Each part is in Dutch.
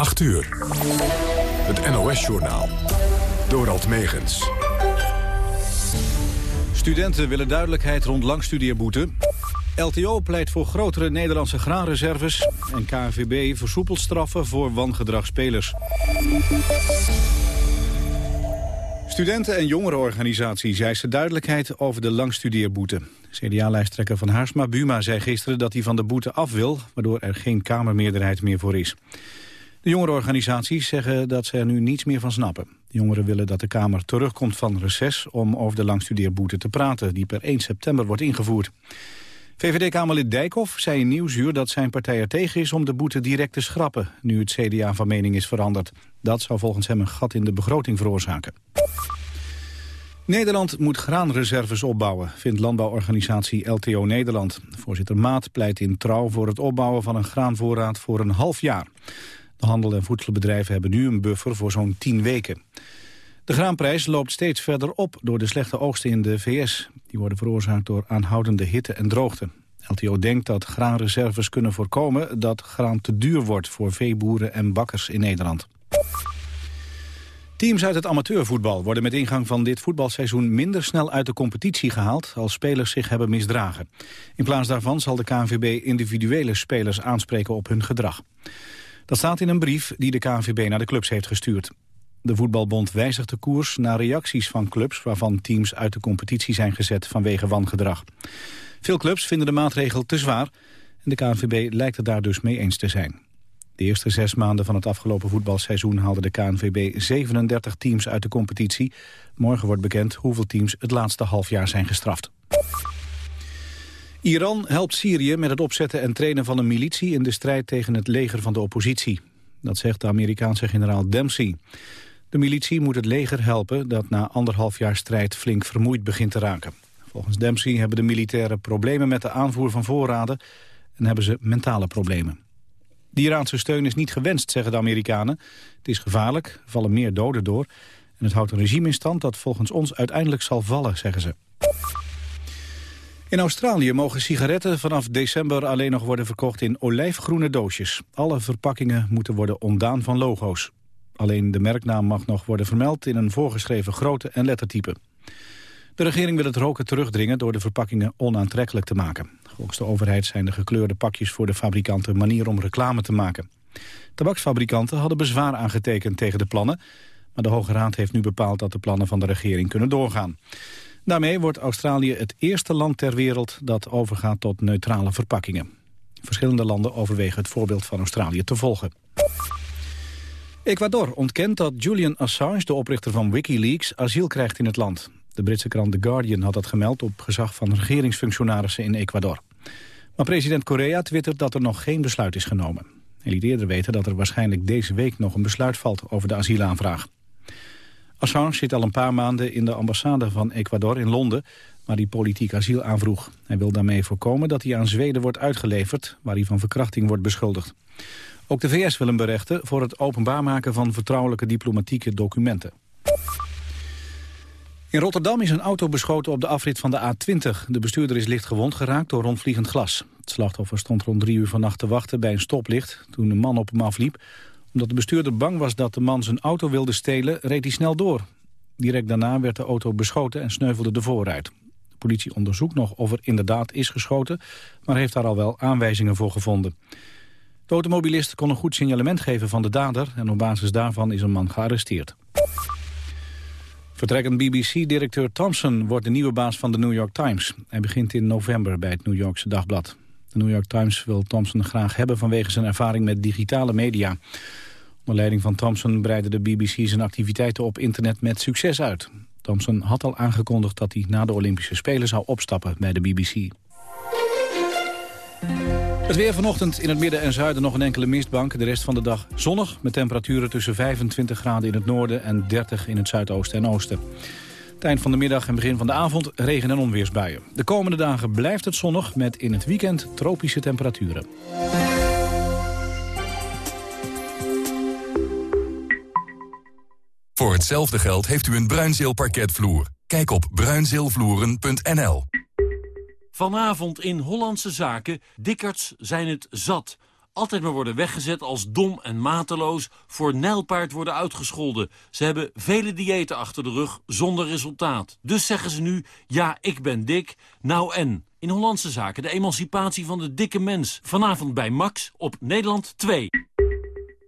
8 uur. Het NOS-journaal. Dorald Megens. Studenten willen duidelijkheid rond langstudeerboete. LTO pleit voor grotere Nederlandse graanreserves. En KNVB versoepelt straffen voor wangedragspelers. Studenten- en jongerenorganisaties eisen duidelijkheid over de langstudeerboete. CDA-lijsttrekker van Haarsma Buma zei gisteren dat hij van de boete af wil... waardoor er geen Kamermeerderheid meer voor is. De jongerenorganisaties zeggen dat ze er nu niets meer van snappen. De jongeren willen dat de Kamer terugkomt van reces om over de langstudeerboete te praten... die per 1 september wordt ingevoerd. VVD-Kamerlid Dijkhoff zei in Nieuwsuur dat zijn partij er tegen is om de boete direct te schrappen, nu het CDA van mening is veranderd. Dat zou volgens hem een gat in de begroting veroorzaken. Nederland moet graanreserves opbouwen, vindt landbouworganisatie LTO Nederland. Voorzitter Maat pleit in trouw voor het opbouwen van een graanvoorraad voor een half jaar. De handel- en voedselbedrijven hebben nu een buffer voor zo'n 10 weken. De graanprijs loopt steeds verder op door de slechte oogsten in de VS. Die worden veroorzaakt door aanhoudende hitte en droogte. LTO denkt dat graanreserves kunnen voorkomen dat graan te duur wordt voor veeboeren en bakkers in Nederland. Teams uit het amateurvoetbal worden met ingang van dit voetbalseizoen minder snel uit de competitie gehaald als spelers zich hebben misdragen. In plaats daarvan zal de KNVB individuele spelers aanspreken op hun gedrag. Dat staat in een brief die de KNVB naar de clubs heeft gestuurd. De voetbalbond wijzigt de koers naar reacties van clubs... waarvan teams uit de competitie zijn gezet vanwege wangedrag. Veel clubs vinden de maatregel te zwaar... en de KNVB lijkt het daar dus mee eens te zijn. De eerste zes maanden van het afgelopen voetbalseizoen... haalde de KNVB 37 teams uit de competitie. Morgen wordt bekend hoeveel teams het laatste halfjaar zijn gestraft. Iran helpt Syrië met het opzetten en trainen van een militie... in de strijd tegen het leger van de oppositie. Dat zegt de Amerikaanse generaal Dempsey. De militie moet het leger helpen dat na anderhalf jaar strijd flink vermoeid begint te raken. Volgens Dempsey hebben de militairen problemen met de aanvoer van voorraden en hebben ze mentale problemen. De Iraanse steun is niet gewenst, zeggen de Amerikanen. Het is gevaarlijk, vallen meer doden door en het houdt een regime in stand dat volgens ons uiteindelijk zal vallen, zeggen ze. In Australië mogen sigaretten vanaf december alleen nog worden verkocht in olijfgroene doosjes. Alle verpakkingen moeten worden ontdaan van logo's. Alleen de merknaam mag nog worden vermeld in een voorgeschreven grootte en lettertype. De regering wil het roken terugdringen door de verpakkingen onaantrekkelijk te maken. Volgens de overheid zijn de gekleurde pakjes voor de fabrikanten manier om reclame te maken. Tabaksfabrikanten hadden bezwaar aangetekend tegen de plannen, maar de Hoge Raad heeft nu bepaald dat de plannen van de regering kunnen doorgaan. Daarmee wordt Australië het eerste land ter wereld dat overgaat tot neutrale verpakkingen. Verschillende landen overwegen het voorbeeld van Australië te volgen. Ecuador ontkent dat Julian Assange, de oprichter van Wikileaks, asiel krijgt in het land. De Britse krant The Guardian had dat gemeld op gezag van regeringsfunctionarissen in Ecuador. Maar president Correa twittert dat er nog geen besluit is genomen. Hij liet eerder weten dat er waarschijnlijk deze week nog een besluit valt over de asielaanvraag. Assange zit al een paar maanden in de ambassade van Ecuador in Londen... waar hij politiek asiel aanvroeg. Hij wil daarmee voorkomen dat hij aan Zweden wordt uitgeleverd... waar hij van verkrachting wordt beschuldigd. Ook de VS wil hem berechten voor het openbaar maken van vertrouwelijke diplomatieke documenten. In Rotterdam is een auto beschoten op de afrit van de A20. De bestuurder is licht gewond geraakt door rondvliegend glas. Het slachtoffer stond rond drie uur vannacht te wachten bij een stoplicht... toen de man op hem afliep omdat de bestuurder bang was dat de man zijn auto wilde stelen, reed hij snel door. Direct daarna werd de auto beschoten en sneuvelde de voorruit. De politie onderzoekt nog of er inderdaad is geschoten, maar heeft daar al wel aanwijzingen voor gevonden. De automobilist kon een goed signalement geven van de dader... en op basis daarvan is een man gearresteerd. Vertrekkend BBC-directeur Thompson wordt de nieuwe baas van de New York Times. Hij begint in november bij het New Yorkse dagblad. De New York Times wil Thompson graag hebben vanwege zijn ervaring met digitale media. Onder leiding van Thompson breidde de BBC zijn activiteiten op internet met succes uit. Thompson had al aangekondigd dat hij na de Olympische Spelen zou opstappen bij de BBC. Het weer vanochtend in het midden en zuiden nog een enkele mistbank. De rest van de dag zonnig met temperaturen tussen 25 graden in het noorden en 30 in het zuidoosten en oosten. Het eind van de middag en begin van de avond regen- en onweersbuien. De komende dagen blijft het zonnig met in het weekend tropische temperaturen. Voor hetzelfde geld heeft u een Bruinzeel Kijk op bruinzeelvloeren.nl. Vanavond in Hollandse Zaken, Dikkerts zijn het zat altijd maar worden weggezet als dom en mateloos... voor nijlpaard worden uitgescholden. Ze hebben vele diëten achter de rug zonder resultaat. Dus zeggen ze nu, ja, ik ben dik, nou en... In Hollandse Zaken de emancipatie van de dikke mens. Vanavond bij Max op Nederland 2.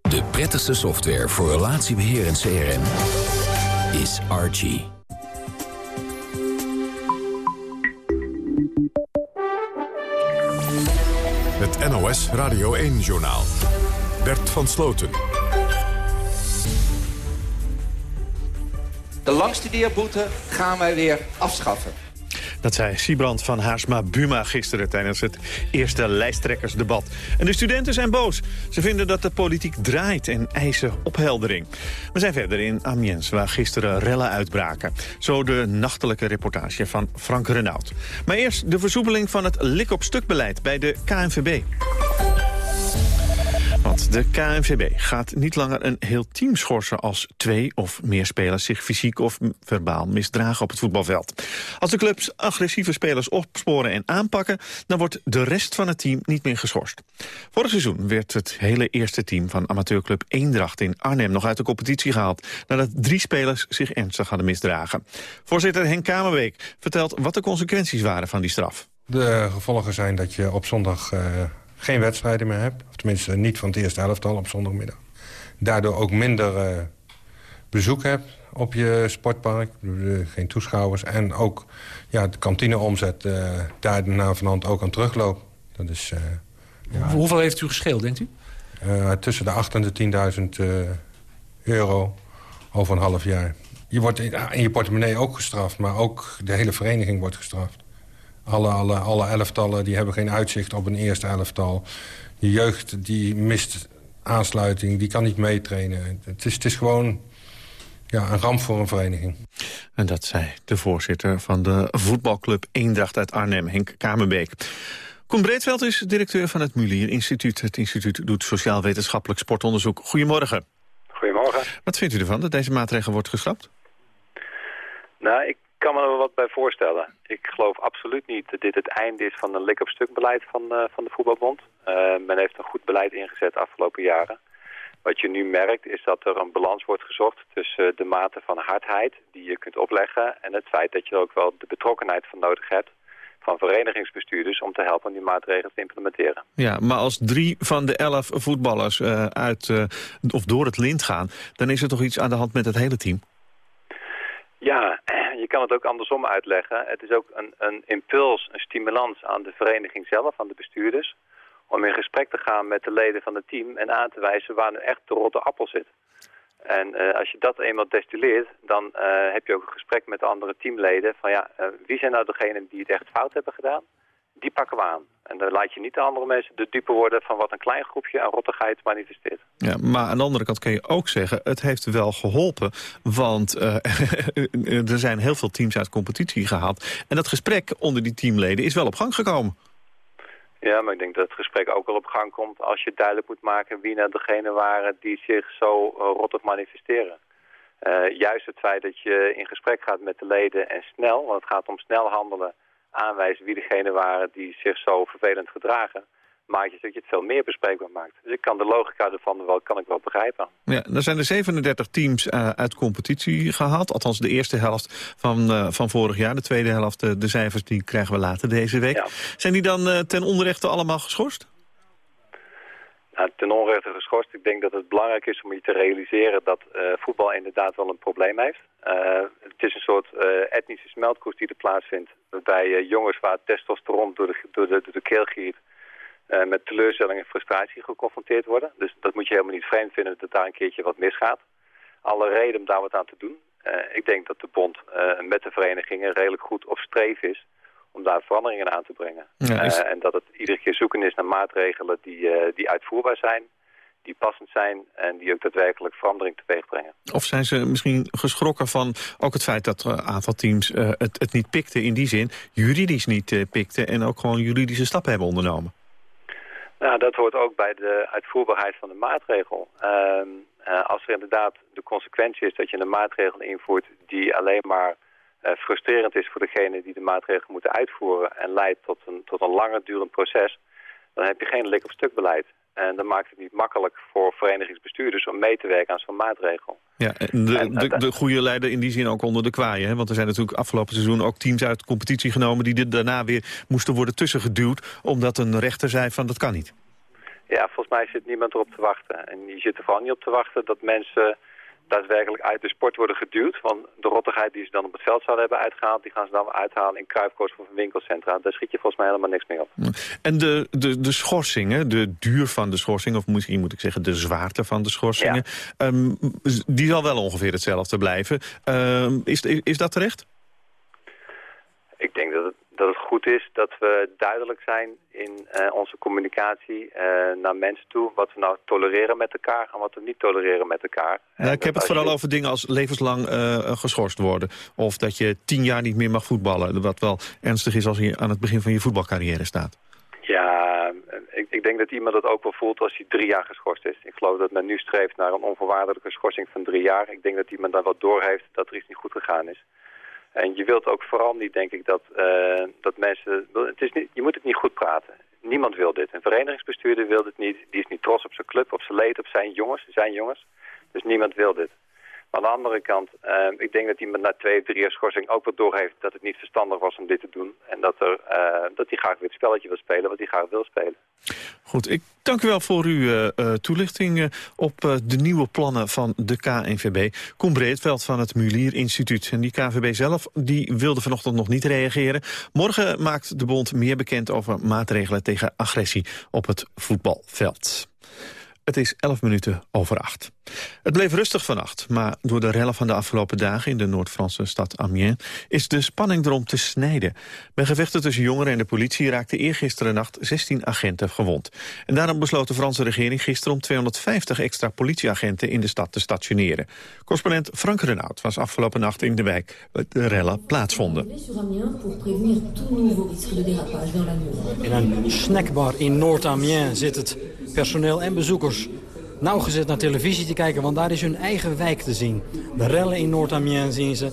De prettigste software voor relatiebeheer en CRM is Archie. Het NOS Radio 1-journaal. Bert van Sloten. De langstudeerboete gaan wij weer afschaffen. Dat zei Siebrand van Haarsma Buma gisteren tijdens het eerste lijsttrekkersdebat. En de studenten zijn boos. Ze vinden dat de politiek draait en eisen opheldering. We zijn verder in Amiens, waar gisteren rellen uitbraken. Zo de nachtelijke reportage van Frank Renaud. Maar eerst de versoepeling van het lik-op-stuk-beleid bij de KNVB. De KNVB gaat niet langer een heel team schorsen... als twee of meer spelers zich fysiek of verbaal misdragen op het voetbalveld. Als de clubs agressieve spelers opsporen en aanpakken... dan wordt de rest van het team niet meer geschorst. Vorig seizoen werd het hele eerste team van amateurclub Eendracht in Arnhem... nog uit de competitie gehaald... nadat drie spelers zich ernstig hadden misdragen. Voorzitter Henk Kamerbeek vertelt wat de consequenties waren van die straf. De gevolgen zijn dat je op zondag... Uh geen wedstrijden meer hebt. Of tenminste niet van het eerste elftal op zondagmiddag. Daardoor ook minder uh, bezoek hebt op je sportpark. Geen toeschouwers. En ook ja, de kantineomzet uh, daar na vanavond ook aan terugloopt. Dat is, uh, ja, Hoeveel heeft u gescheeld, denkt u? tussen de 8 en de 10.000 euro over een half jaar. Je wordt in je portemonnee ook gestraft, maar ook de hele vereniging wordt gestraft. Alle, alle, alle elftallen die hebben geen uitzicht op een eerste elftal. De jeugd die mist aansluiting, die kan niet meetrainen. Het is, het is gewoon ja, een ramp voor een vereniging. En dat zei de voorzitter van de voetbalclub Eendracht uit Arnhem, Henk Kamerbeek. Koen Breedveld is directeur van het Mulier Instituut. Het instituut doet sociaal-wetenschappelijk sportonderzoek. Goedemorgen. Goedemorgen. Wat vindt u ervan dat deze maatregel wordt geschrapt? Nou, ik kan me er wat bij voorstellen. Ik geloof absoluut niet dat dit het einde is van een lik-op-stuk beleid van, uh, van de voetbalbond. Uh, men heeft een goed beleid ingezet de afgelopen jaren. Wat je nu merkt is dat er een balans wordt gezocht tussen de mate van hardheid die je kunt opleggen en het feit dat je ook wel de betrokkenheid van nodig hebt van verenigingsbestuurders om te helpen om die maatregelen te implementeren. Ja, maar als drie van de elf voetballers uh, uit, of door het lint gaan, dan is er toch iets aan de hand met het hele team? Ja, je kan het ook andersom uitleggen. Het is ook een, een impuls, een stimulans aan de vereniging zelf, aan de bestuurders... om in gesprek te gaan met de leden van het team en aan te wijzen waar nu echt de rotte appel zit. En uh, als je dat eenmaal destilleert, dan uh, heb je ook een gesprek met de andere teamleden... van ja, uh, wie zijn nou degenen die het echt fout hebben gedaan? Die pakken we aan. En dan laat je niet de andere mensen de dupe worden van wat een klein groepje aan rottigheid manifesteert. Ja, maar aan de andere kant kun je ook zeggen, het heeft wel geholpen. Want uh, er zijn heel veel teams uit competitie gehaald. En dat gesprek onder die teamleden is wel op gang gekomen. Ja, maar ik denk dat het gesprek ook wel op gang komt als je duidelijk moet maken wie nou degene waren die zich zo uh, rottig manifesteren. Uh, juist het feit dat je in gesprek gaat met de leden en snel, want het gaat om snel handelen aanwijzen wie degene waren die zich zo vervelend gedragen maakt je dat je het veel meer bespreekbaar maakt. Dus ik kan de logica ervan wel, kan ik wel begrijpen. Ja, er zijn er 37 teams uh, uit competitie gehaald. Althans de eerste helft van, uh, van vorig jaar. De tweede helft, uh, de cijfers, die krijgen we later deze week. Ja. Zijn die dan ten onrechte allemaal geschorst? Ten onrechte geschorst. Ik denk dat het belangrijk is om je te realiseren dat voetbal inderdaad wel een probleem heeft. het is een soort etnische smeltkoers die er plaatsvindt. Waarbij jongens waar testosteron door de, door de, de keel giert uh, met teleurstelling en frustratie geconfronteerd worden. Dus dat moet je helemaal niet vreemd vinden dat daar een keertje wat misgaat. Alle reden om daar wat aan te doen. Ik denk dat de bond met de verenigingen redelijk goed op streef is om daar veranderingen aan te brengen. Ja, is... en dat het iedere keer zoeken is naar maatregelen die, die uitvoerbaar zijn, die passend zijn en die ook daadwerkelijk verandering teweeg brengen. Of zijn ze misschien geschrokken van ook het feit dat een aantal teams het, het niet pikten in die zin, juridisch niet pikten en ook gewoon juridische stappen hebben ondernomen? Nou, dat hoort ook bij de uitvoerbaarheid van de maatregel. Uh, als er inderdaad de consequentie is dat je een maatregel invoert die alleen maar frustrerend is voor degene die de maatregel moeten uitvoeren en leidt tot een, tot een langer durend proces, dan heb je geen lik op stuk beleid. En dan maakt het niet makkelijk voor verenigingsbestuurders om mee te werken aan zo'n maatregel. Ja, en de, de, de goede leider in die zin ook onder de kwaaien. Hè? Want er zijn natuurlijk afgelopen seizoen ook teams uit de competitie genomen... die dit daarna weer moesten worden tussengeduwd... omdat een rechter zei van dat kan niet. Ja, volgens mij zit niemand erop te wachten. En je zit er vooral niet op te wachten dat mensen daadwerkelijk uit de sport worden geduwd. Want de rottigheid die ze dan op het veld zouden hebben uitgehaald... die gaan ze dan uithalen in kruipkoos of winkelcentra. Daar schiet je volgens mij helemaal niks mee op. En de, de, de schorsingen, de duur van de schorsing... of misschien moet ik zeggen de zwaarte van de schorsingen... Ehm, die zal wel ongeveer hetzelfde blijven. Um, is, is dat terecht? Ik denk dat het dat het goed is dat we duidelijk zijn in uh, onze communicatie uh, naar mensen toe. Wat we nou tolereren met elkaar en wat we niet tolereren met elkaar. Nou, ik heb het vooral je... over dingen als levenslang uh, geschorst worden. Of dat je tien jaar niet meer mag voetballen. Wat wel ernstig is als je aan het begin van je voetbalcarrière staat. Ja, ik, ik denk dat iemand dat ook wel voelt als hij drie jaar geschorst is. Ik geloof dat men nu streeft naar een onvoorwaardelijke schorsing van drie jaar. Ik denk dat iemand daar wat doorheeft dat er iets niet goed gegaan is. En je wilt ook vooral niet, denk ik, dat, uh, dat mensen... Het is niet, je moet het niet goed praten. Niemand wil dit. Een verenigingsbestuurder wil dit niet. Die is niet trots op zijn club, op zijn leed, op zijn jongens, zijn jongens. Dus niemand wil dit. Aan de andere kant, uh, ik denk dat iemand na twee of drie jaar schorsing ook wel doorheeft dat het niet verstandig was om dit te doen. En dat, er, uh, dat hij graag weer het spelletje wil spelen wat hij graag wil spelen. Goed, ik dank u wel voor uw uh, toelichting op de nieuwe plannen van de KNVB. Koen Breedveld van het Mulier Instituut. En die KNVB zelf die wilde vanochtend nog niet reageren. Morgen maakt de bond meer bekend over maatregelen tegen agressie op het voetbalveld. Het is 11 minuten over 8. Het bleef rustig vannacht, maar door de rellen van de afgelopen dagen... in de Noord-Franse stad Amiens is de spanning erom te snijden. Bij gevechten tussen jongeren en de politie raakten eergisteren nacht 16 agenten gewond. En daarom besloot de Franse regering gisteren om 250 extra politieagenten in de stad te stationeren. Correspondent Frank Renaud was afgelopen nacht in de wijk waar de rellen plaatsvonden. In een snackbar in Noord-Amiens zit het personeel en bezoekers nauwgezet naar televisie te kijken, want daar is hun eigen wijk te zien. De rellen in Noord-Amiens zien ze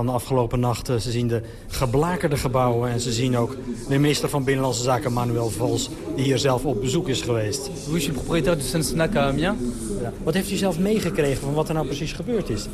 van de afgelopen nachten. Ze zien de geblakerde gebouwen en ze zien ook de minister van Binnenlandse Zaken Manuel Valls... die hier zelf op bezoek is geweest. Oui, je suis propriétaire du Sensnac à Amiens. Ja. Wat heeft u zelf meegekregen van wat er nou precies gebeurd is?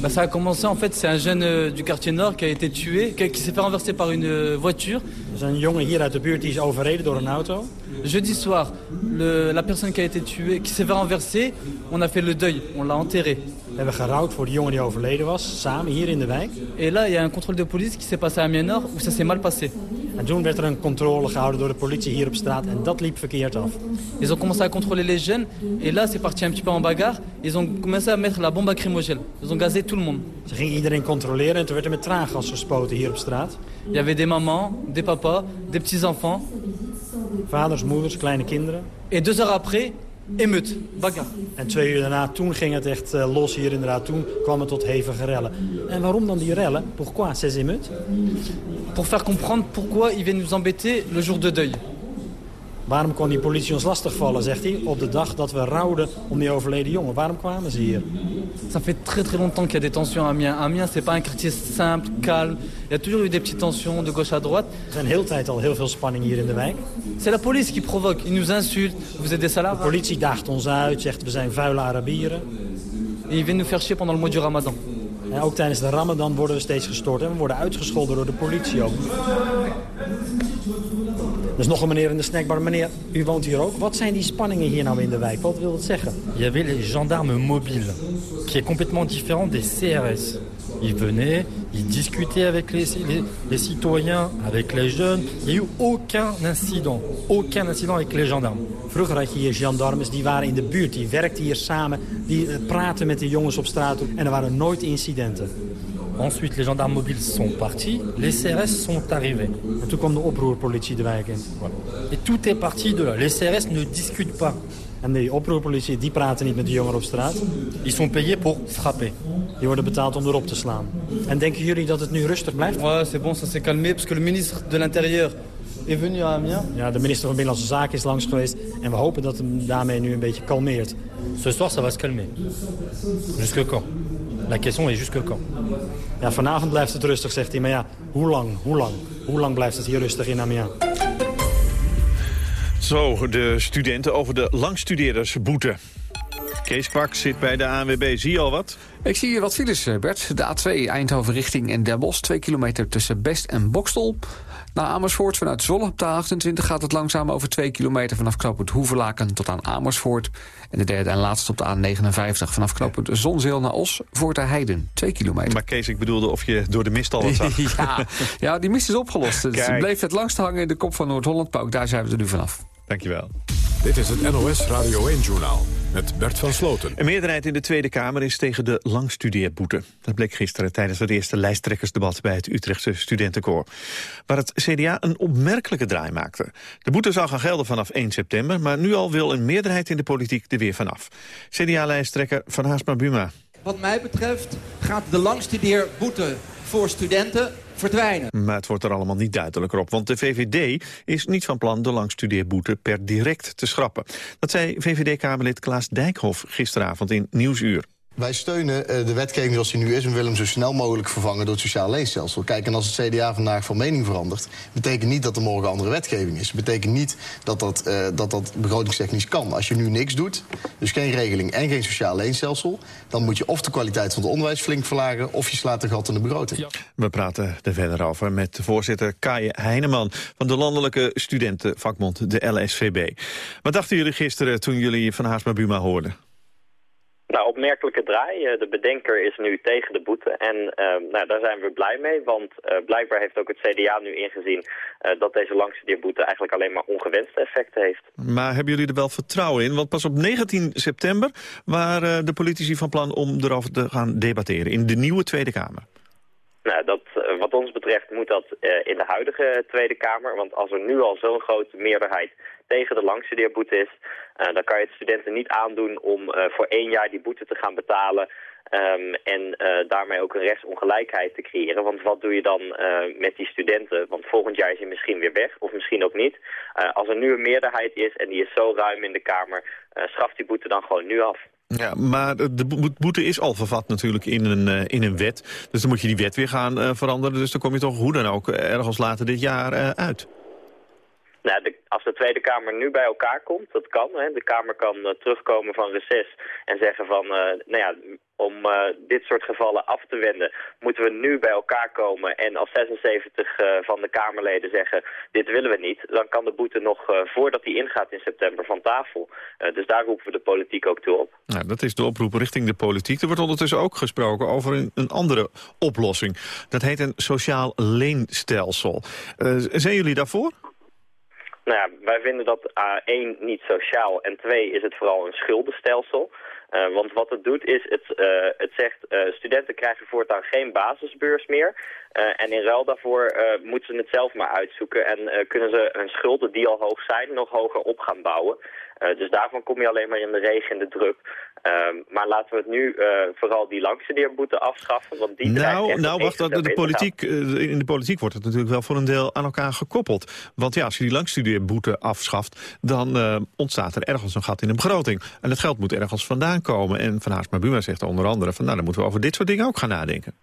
Bah, ça a commencé en fait, c'est un jeune euh, du quartier Nord qui a été tué, qui, qui s'est fait renverser par une euh, voiture. Er is een jongen hier uit de buurt die is overreden door een auto. Jeudi soir, le, la personne qui a été tuée, qui s'est fait renverser, on a fait le deuil, on l'a enterré. We hebben gerouwd voor de jongen die overleden was, samen hier in de wijk. Et là, il y a un contrôle de police qui s'est passé à Amiens Nord, où ça s'est mal passé. En toen werd er een controle gehouden door de politie hier op straat en dat liep verkeerd af. Ils ont commencé à contrôler les jeunes et là c'est parti un petit peu en bagarre. Ils ont commencé à mettre la bombe lacrymogène. Ils ont gazé tout le monde. Ze gingen iedereen controleren en toen werd er met traangas gespoten hier op straat. Il y avait des mamans, des papas, des petits enfants. Vaders, moeders, kleine kinderen. Et deux heures après, émeute, bagarre. En twee uur daarna, toen ging het echt uh, los hier inderdaad. Toen kwam het tot hevige rellen. En waarom dan die rellen? Pourquoi ces émeutes? Pour faire comprendre pourquoi ils viennent nous embêter le jour de deuil. Waarom kon die politie ons lastigvallen, zegt hij, op de dag dat we rouwden om die overleden jongen? Waarom kwamen ze hier? Ça fait très très longtemps qu'il y a des tensions à Amiens. Amiens, c'est pas un quartier simple, calme. Il y a toujours eu des petites tensions de gauche à droite. Er zijn heel tijd al heel veel spanning hier in de wijk. C'est la police qui provoque. Ils nous insultent. Vous êtes des salades. De politie daagt ons uit, zegt we zijn vuile Arabieren. Et ils viennent nous faire chier pendant le mois du Ramadan. En ook tijdens de Ramadan worden we steeds gestoord en we worden uitgescholden door de politie ook. Is nog een meneer in de snackbar. Meneer, u woont hier ook. Wat zijn die spanningen hier nou in de wijk? Wat wil het zeggen? Il y avait les gendarmes mobiles, qui est complètement différent des CRS. Ils venaient, ils discutaient avec les, les, les, citoyens, avec les jeunes. Il n'y a eu aucun incident, aucun incident avec les gendarmes. Vroeger had je hier gendarmes, die waren in de buurt, die werkten hier samen, die praten met de jongens op straat en er waren nooit incidenten. Ensuite, les gendarmes mobiles sont partis, les CRS sont arrivés. En toen kwam de oproerpolitie de wijk in. Voilà. Et tout est parti de là. Les CRS ne discutent pas. En die oproerpolitie, die praten niet met de jongeren op straat. Ils sont payés pour frapper. Die worden betaald om erop te slaan. En denken jullie dat het nu rustig blijft? Ouais, c'est bon, ça s'est calmé, parce que le ministre de l'Intérieur est venu à Amiens. Ja, de minister van Binnenlandse Zaken is langs geweest. En we hopen dat hem daarmee nu een beetje kalmeert. Ce soir, ça va se calmer. Jusque quand La question est jusque quand Ja, vanavond blijft het rustig, zegt hij. Maar ja, hoe lang, hoe lang? Hoe lang blijft het hier rustig in Amiens? Zo, de studenten over de langstudeerdersboete. Kees Kwak zit bij de ANWB. Zie je al wat? Ik zie hier wat files, eh, Bert. De A2 Eindhoven richting en Den Bosch. Twee kilometer tussen Best en Bokstel. Naar Amersfoort vanuit Zwolle op de A28 gaat het langzaam over 2 kilometer... vanaf knooppunt Hoevelaken tot aan Amersfoort. En de derde en laatste op de A59 vanaf knooppunt Zonzeel naar Os... voor de Heiden, 2 kilometer. Maar Kees, ik bedoelde of je door de mist al wat zag. ja, ja, die mist is opgelost. Dus het bleef het langst hangen in de kop van Noord-Holland... maar ook daar zijn we er nu vanaf. Dankjewel. Dit is het NOS Radio 1-journaal met Bert van Sloten. Een meerderheid in de Tweede Kamer is tegen de langstudeerboete. Dat bleek gisteren tijdens het eerste lijsttrekkersdebat bij het Utrechtse studentenkoor. Waar het CDA een opmerkelijke draai maakte. De boete zou gaan gelden vanaf 1 september, maar nu al wil een meerderheid in de politiek er weer vanaf. CDA-lijsttrekker Van Haasma Buma. Wat mij betreft gaat de langstudeerboete voor studenten verdwijnen. Maar het wordt er allemaal niet duidelijker op, want de VVD is niet van plan de langstudeerboete per direct te schrappen. Dat zei VVD-Kamerlid Klaas Dijkhoff gisteravond in Nieuwsuur. Wij steunen uh, de wetgeving zoals die nu is... en willen hem zo snel mogelijk vervangen door het sociaal leenstelsel. Kijk, en als het CDA vandaag van mening verandert... betekent niet dat er morgen andere wetgeving is. Het betekent niet dat dat, uh, dat dat begrotingstechnisch kan. Als je nu niks doet, dus geen regeling en geen sociaal leenstelsel... dan moet je of de kwaliteit van het onderwijs flink verlagen... of je slaat een gat in de begroting. We praten er verder over met voorzitter Kaaje Heineman... van de landelijke studentenvakbond, de LSVB. Wat dachten jullie gisteren toen jullie Van Haasma Buma hoorden? Nou, opmerkelijke draai. De bedenker is nu tegen de boete. En uh, nou, daar zijn we blij mee, want uh, blijkbaar heeft ook het CDA nu ingezien... Uh, dat deze langstudeerboete eigenlijk alleen maar ongewenste effecten heeft. Maar hebben jullie er wel vertrouwen in? Want pas op 19 september waren de politici van plan om erover te gaan debatteren... in de nieuwe Tweede Kamer. Nou, dat, wat ons betreft moet dat in de huidige Tweede Kamer. Want als er nu al zo'n grote meerderheid tegen de langstudeerboete is... Uh, dan kan je het studenten niet aandoen om uh, voor één jaar die boete te gaan betalen... Um, en uh, daarmee ook een rechtsongelijkheid te creëren. Want wat doe je dan met die studenten? Want volgend jaar is hij misschien weer weg, of misschien ook niet. als er nu een meerderheid is en die is zo ruim in de Kamer... schaft die boete dan gewoon nu af. Ja, maar de boete is al vervat natuurlijk in een, in een wet. Dus dan moet je die wet weer gaan veranderen. Dus dan kom je toch hoe dan ook ergens later dit jaar uit. Nou, de, als de Tweede Kamer nu bij elkaar komt, dat kan. Hè. De Kamer kan terugkomen van reces en zeggen van, nou ja, om uh, dit soort gevallen af te wenden, moeten we nu bij elkaar komen. En als 76 van de Kamerleden zeggen, dit willen we niet, dan kan de boete nog voordat die ingaat in september van tafel. dus daar roepen we de politiek ook toe op. Nou, dat is de oproep richting de politiek. Er wordt ondertussen ook gesproken over een, een andere oplossing. Dat heet een sociaal leenstelsel. zijn jullie daarvoor? Nou ja, wij vinden dat uh, één niet sociaal en twee is het vooral een schuldenstelsel. Uh, want wat het doet is, het, uh, het zegt uh, studenten krijgen voortaan geen basisbeurs meer. en in ruil daarvoor moeten ze het zelf maar uitzoeken en kunnen ze hun schulden die al hoog zijn nog hoger op gaan bouwen. Dus daarvan kom je alleen maar in de regen en de druk. maar laten we het nu vooral die langstudeerboete afschaffen. Want die nou, nou wacht, de, de politiek, in de politiek wordt het natuurlijk wel voor een deel aan elkaar gekoppeld. Want ja, als je die langstudeerboete afschaft, dan ontstaat er ergens een gat in de begroting. En het geld moet ergens vandaan komen. En Van Haarsma Buma zegt onder andere van... nou, dan moeten we over dit soort dingen ook gaan nadenken.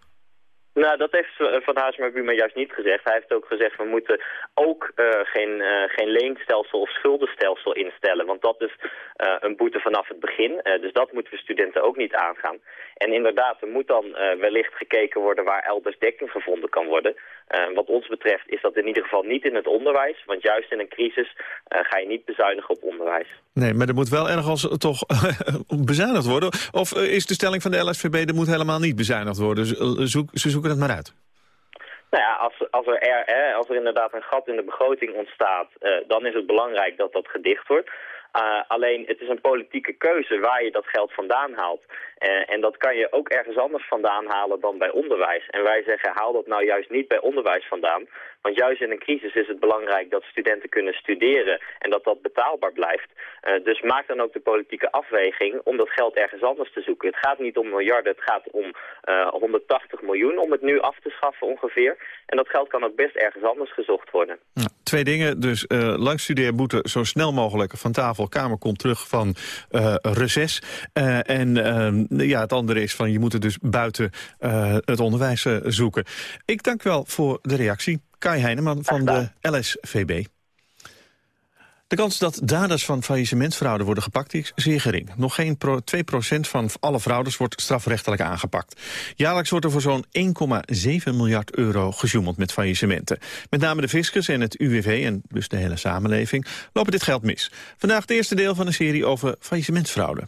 Nou, dat heeft Van Haarsma Buma juist niet gezegd. Hij heeft ook gezegd, we moeten ook uh, geen, uh, geen leenstelsel of schuldenstelsel instellen. Want dat is uh, een boete vanaf het begin. dus dat moeten we studenten ook niet aangaan. En inderdaad, er moet dan wellicht gekeken worden waar elders dekking gevonden kan worden. Wat ons betreft is dat in ieder geval niet in het onderwijs. Want juist in een crisis ga je niet bezuinigen op onderwijs. Nee, maar er moet wel ergens toch bezuinigd worden. Of is de stelling van de LSVB, er moet helemaal niet bezuinigd worden? Zoek, ze zoeken het maar uit. Nou ja, als, als, er, er, als er inderdaad een gat in de begroting ontstaat, uh, dan is het belangrijk dat dat gedicht wordt. Uh, alleen het is een politieke keuze waar je dat geld vandaan haalt. Uh, en dat kan je ook ergens anders vandaan halen dan bij onderwijs. En wij zeggen haal dat nou juist niet bij onderwijs vandaan. Want juist in een crisis is het belangrijk dat studenten kunnen studeren en dat dat betaalbaar blijft. Uh, dus maak dan ook de politieke afweging om dat geld ergens anders te zoeken. Het gaat niet om miljarden, het gaat om 180 miljoen om het nu af te schaffen ongeveer. En dat geld kan ook best ergens anders gezocht worden. Twee dingen, dus langstudeerboete zo snel mogelijk van tafel Kamer komt terug van uh, reces. Uh, en uh, ja, het andere is van je moet het dus buiten het onderwijs zoeken. Ik dank wel voor de reactie. Kai Heineman van de LSVB. De kans dat daders van faillissementsfraude worden gepakt is zeer gering. Nog geen 2% van alle fraudes wordt strafrechtelijk aangepakt. Jaarlijks wordt er voor zo'n 1,7 miljard euro gesjoemeld met faillissementen. Met name de fiscus en het UWV en dus de hele samenleving lopen dit geld mis. Vandaag het eerste deel van een serie over faillissementsfraude.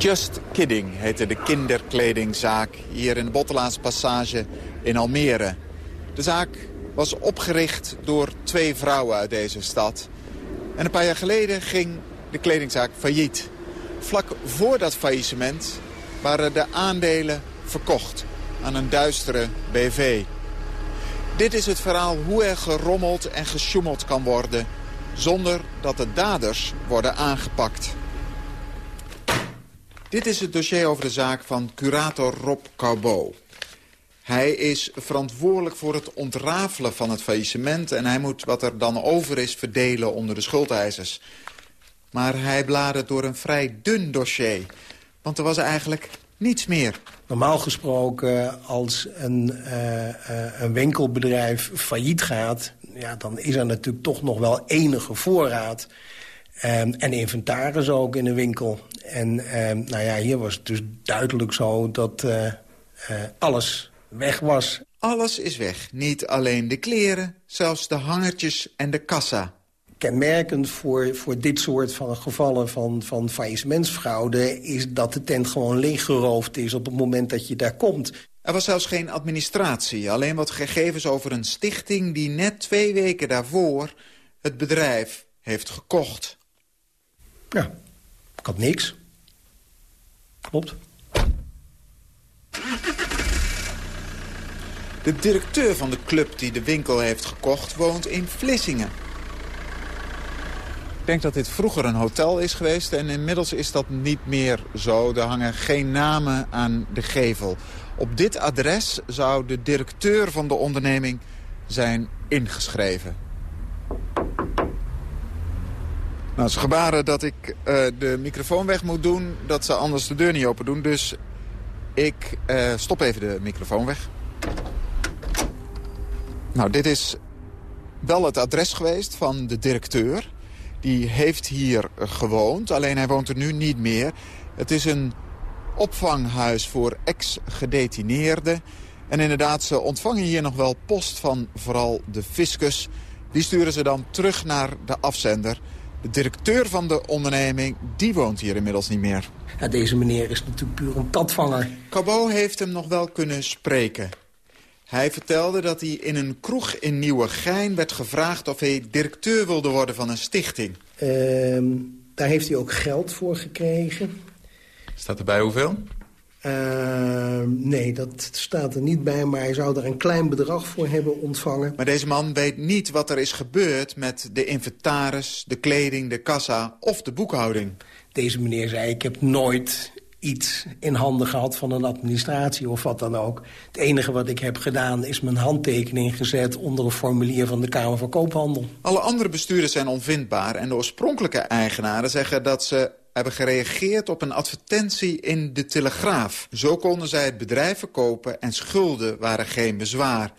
Just Kidding heette de kinderkledingzaak hier in de Bottelaanse Passage in Almere. De zaak was opgericht door twee vrouwen uit deze stad. En een paar jaar geleden ging de kledingzaak failliet. Vlak voor dat faillissement waren de aandelen verkocht aan een duistere BV. Dit is het verhaal hoe er gerommeld en gesjoemeld kan worden... zonder dat de daders worden aangepakt. Dit is het dossier over de zaak van curator Rob Cabot. Hij is verantwoordelijk voor het ontrafelen van het faillissement... en hij moet wat er dan over is verdelen onder de schuldeisers. Maar hij bladert door een vrij dun dossier. Want er was eigenlijk niets meer. Normaal gesproken, als een, uh, een winkelbedrijf failliet gaat... Ja, dan is er natuurlijk toch nog wel enige voorraad... Um, en inventaris ook in de winkel. En um, nou ja, hier was het dus duidelijk zo dat uh, uh, alles weg was. Alles is weg. Niet alleen de kleren, zelfs de hangertjes en de kassa. Kenmerkend voor, voor dit soort van gevallen van, van faillissementsfraude... is dat de tent gewoon leeggeroofd is op het moment dat je daar komt. Er was zelfs geen administratie. Alleen wat gegevens over een stichting... die net twee weken daarvoor het bedrijf heeft gekocht. Ja, ik had niks. Klopt. De directeur van de club die de winkel heeft gekocht woont in Vlissingen. Ik denk dat dit vroeger een hotel is geweest en inmiddels is dat niet meer zo. Er hangen geen namen aan de gevel. Op dit adres zou de directeur van de onderneming zijn ingeschreven. Nou, ze gebaren dat ik uh, de microfoon weg moet doen, dat ze anders de deur niet open doen. Dus ik uh, stop even de microfoon weg. Nou, dit is wel het adres geweest van de directeur. Die heeft hier gewoond, alleen hij woont er nu niet meer. Het is een opvanghuis voor ex-gedetineerden. En inderdaad, ze ontvangen hier nog wel post van vooral de fiscus. Die sturen ze dan terug naar de afzender. De directeur van de onderneming, die woont hier inmiddels niet meer. Ja, deze meneer is natuurlijk puur een katvanger. Cabot heeft hem nog wel kunnen spreken. Hij vertelde dat hij in een kroeg in Nieuwegein werd gevraagd... of hij directeur wilde worden van een stichting. Uh, daar heeft hij ook geld voor gekregen. Staat erbij hoeveel? Uh, nee, dat staat er niet bij, maar hij zou er een klein bedrag voor hebben ontvangen. Maar deze man weet niet wat er is gebeurd met de inventaris, de kleding, de kassa of de boekhouding. Deze meneer zei, ik heb nooit iets in handen gehad van een administratie of wat dan ook. Het enige wat ik heb gedaan is mijn handtekening gezet... onder een formulier van de Kamer van Koophandel. Alle andere bestuurders zijn onvindbaar... en de oorspronkelijke eigenaren zeggen dat ze hebben gereageerd op een advertentie in de Telegraaf. Zo konden zij het bedrijf verkopen en schulden waren geen bezwaar.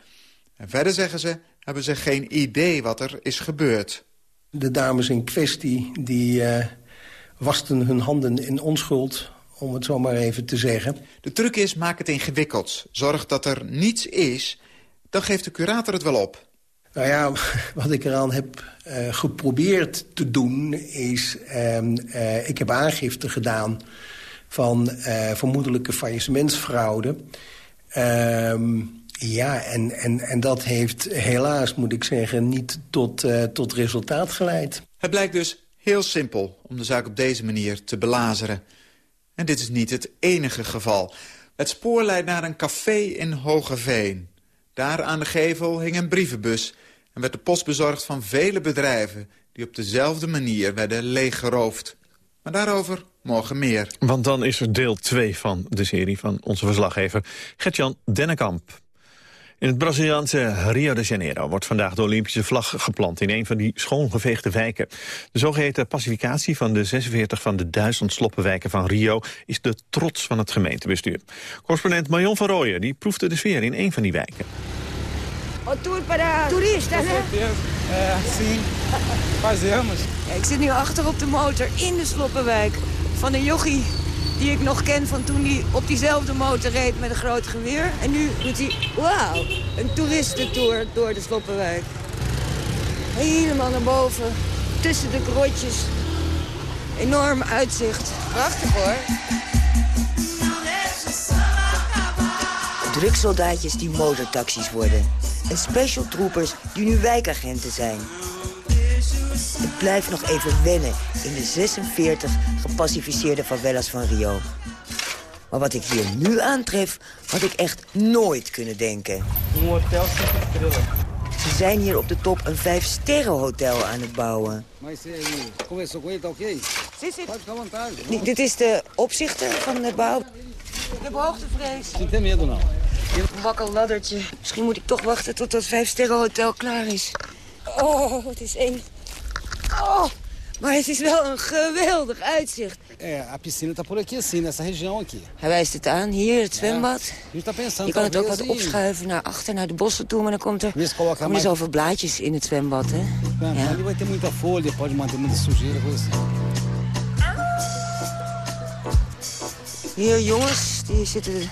En verder zeggen ze, hebben ze geen idee wat er is gebeurd. De dames in kwestie die uh, wasten hun handen in onschuld om het zo maar even te zeggen. De truc is, maak het ingewikkeld. Zorg dat er niets is, dan geeft de curator het wel op. Nou ja, wat ik eraan heb uh, geprobeerd te doen is... Uh, uh, ik heb aangifte gedaan van eh, vermoedelijke faillissementsfraude. Ehm, ja, en, en, en dat heeft helaas, moet ik zeggen, niet tot, tot resultaat geleid. Het blijkt dus heel simpel om de zaak op deze manier te belazeren. En dit is niet het enige geval. Het spoor leidt naar een café in Hogeveen. Daar aan de gevel hing een brievenbus en werd de post bezorgd van vele bedrijven... die op dezelfde manier werden leeggeroofd. Maar daarover morgen meer. Want dan is er deel 2 van de serie van onze verslaggever Gertjan Dennekamp. In het Braziliaanse Rio de Janeiro wordt vandaag de Olympische vlag geplant in een van die schoongeveegde wijken. De zogeheten pacificatie van de 46 van de duizend sloppenwijken van Rio is de trots van het gemeentebestuur. Correspondent Marion van Rooyen die proefde de sfeer in een van die wijken. O tour para toeristas, hè? É, sim. Fazemos. Ja, ik zit nu achter op de motor in de Sloppenwijk. Van een jochie die ik nog ken van toen hij op diezelfde motor reed met een groot geweer. En nu doet hij, wauw, een toeristentour door de Sloppenwijk. Helemaal naar boven, tussen de grotjes. Enorm uitzicht. Prachtig hoor. Drugsoldaatjes die motortaxis worden. En special troopers die nu wijkagenten zijn. Het blijft nog even wennen in de 46 gepacificeerde favelas van Rio. Maar wat ik hier nu aantref, had ik echt nooit kunnen denken. Hotel. Ze zijn hier op de top een vijf-sterren-hotel aan het bouwen. Dit is de opzichter van de bouw. Ik heb hoogtevrees. Não. Een wakker laddertje. Misschien moet ik toch wachten tot dat vijf-sterren-hotel klaar is. Oh, het is eng. Oh, maar het is wel een geweldig uitzicht. É, a piscina tá por aqui assim, nessa região aqui. Hij wijst het aan, hier het zwembad. Je kan het ook wat opschuiven naar achter, naar de bossen toe. Maar dan komt er, komen er zoveel blaadjes in het zwembad, hè? Ja, Ja. Vai ter muita folha, pode manter muita sujeira, coisa assim. Hier, jongens, die zitten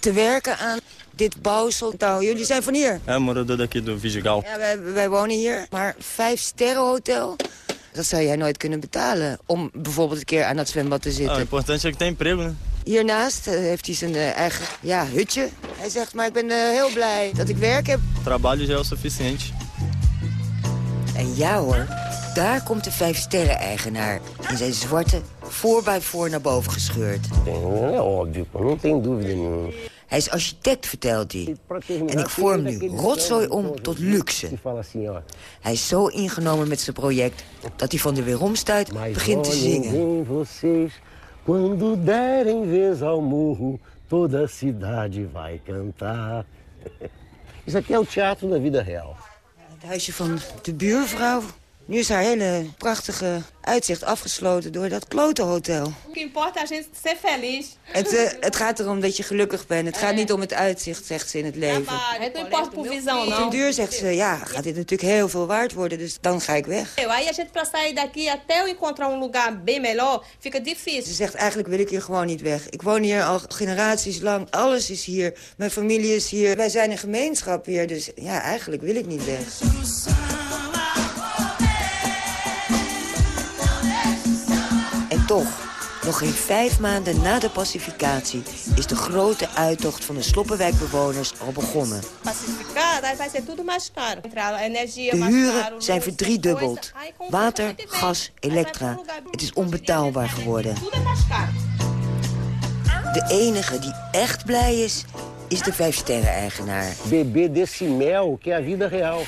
te werken aan dit bouwsel. Nou, jullie zijn van hier. É, morador daqui do Vidigal. Ja, wij, wij wonen hier. Maar vijf sterren hotel, dat zou jij nooit kunnen betalen. Om bijvoorbeeld een keer aan dat zwembad te Ah, zitten. importante é que tem emprego, né? Hiernaast eh, heeft hij zijn eh, eigen ja, hutje. Hij zegt, maar ik ben eh, heel blij dat ik werk heb. Trabalho já é o suficiente. En ja hoor, daar komt de vijf sterren eigenaar. In zijn zwarte voor bij voor naar boven gescheurd. É óbvio, não tem dúvida nenhuma. Hij is architect, vertelt hij. En ik vorm nu rotzooi om tot luxe. Hij is zo ingenomen met zijn project dat hij van de weeromstuit begint te zingen. quando derem vez ao murro, toda a cidade vai cantar. Isso aqui é o teatro da vida real. Het huisje van de buurvrouw. Nu is haar hele prachtige uitzicht afgesloten door dat klote hotel. Importa a gente ser feliz. Het, eh, het gaat erom dat je gelukkig bent. Het gaat niet om het uitzicht, zegt ze in het leven. A gente não importa por visão, não. duur zegt ze, ja, gaat dit natuurlijk heel veel waard worden, dus dan ga ik weg. Eu, aí a gente, pra sair daqui até eu encontrar um lugar bem melhor, fica difícil. Ze zegt, eigenlijk wil ik hier gewoon niet weg. Ik woon hier al generaties lang, alles is hier. Mijn familie is hier, wij zijn een gemeenschap hier, dus ja, eigenlijk wil ik niet weg. Toch, nog geen vijf maanden na de pacificatie... is de grote uittocht van de Sloppenwijkbewoners al begonnen. De huren zijn verdriedubbeld. Water, gas, elektra. Het is onbetaalbaar geworden. De enige die echt blij is, is de vijfsterren-eigenaar. Beber desse mel que é a vida real.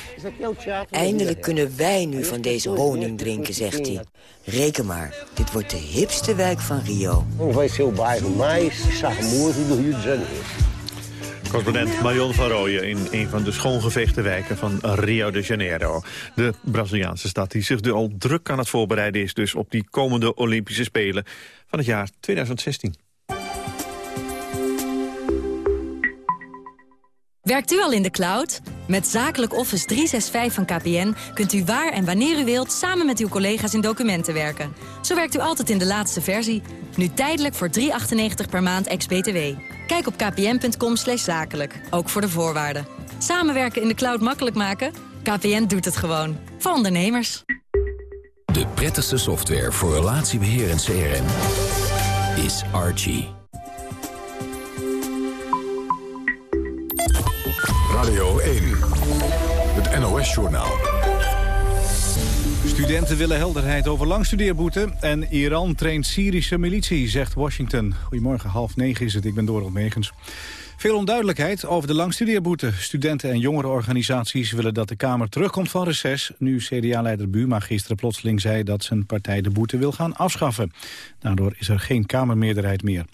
Eindelijk kunnen wij nu van deze honing drinken, zegt hij. Reken maar, dit wordt de hipste wijk van Rio. Vai ser o bairro mais charmoso do Rio de Janeiro. Correspondent Marion van Rooyen in een van de schoongeveegde wijken van Rio de Janeiro. De Braziliaanse stad die zich nu al druk aan het voorbereiden is... dus op die komende Olympische Spelen van het jaar 2016. Werkt u al in de cloud? Met Zakelijk Office 365 van KPN kunt u waar en wanneer u wilt... samen met uw collega's in documenten werken. Zo werkt u altijd in de laatste versie. Nu tijdelijk voor 3,98 per maand ex-BTW. Kijk op kpn.com zakelijk, ook voor de voorwaarden. Samenwerken in de cloud makkelijk maken? KPN doet het gewoon. Voor ondernemers. De prettigste software voor relatiebeheer en CRM is Archie. Radio 1, het NOS-journaal. Studenten willen helderheid over langstudeerboete en Iran traint Syrische militie, zegt Washington. Goedemorgen, half negen is het, ik ben Dorot Megens. Veel onduidelijkheid over de langstudeerboete. Studenten en jongerenorganisaties willen dat de Kamer terugkomt van reces... nu CDA-leider Buma gisteren plotseling zei dat zijn partij de boete wil gaan afschaffen. Daardoor is er geen Kamermeerderheid meer.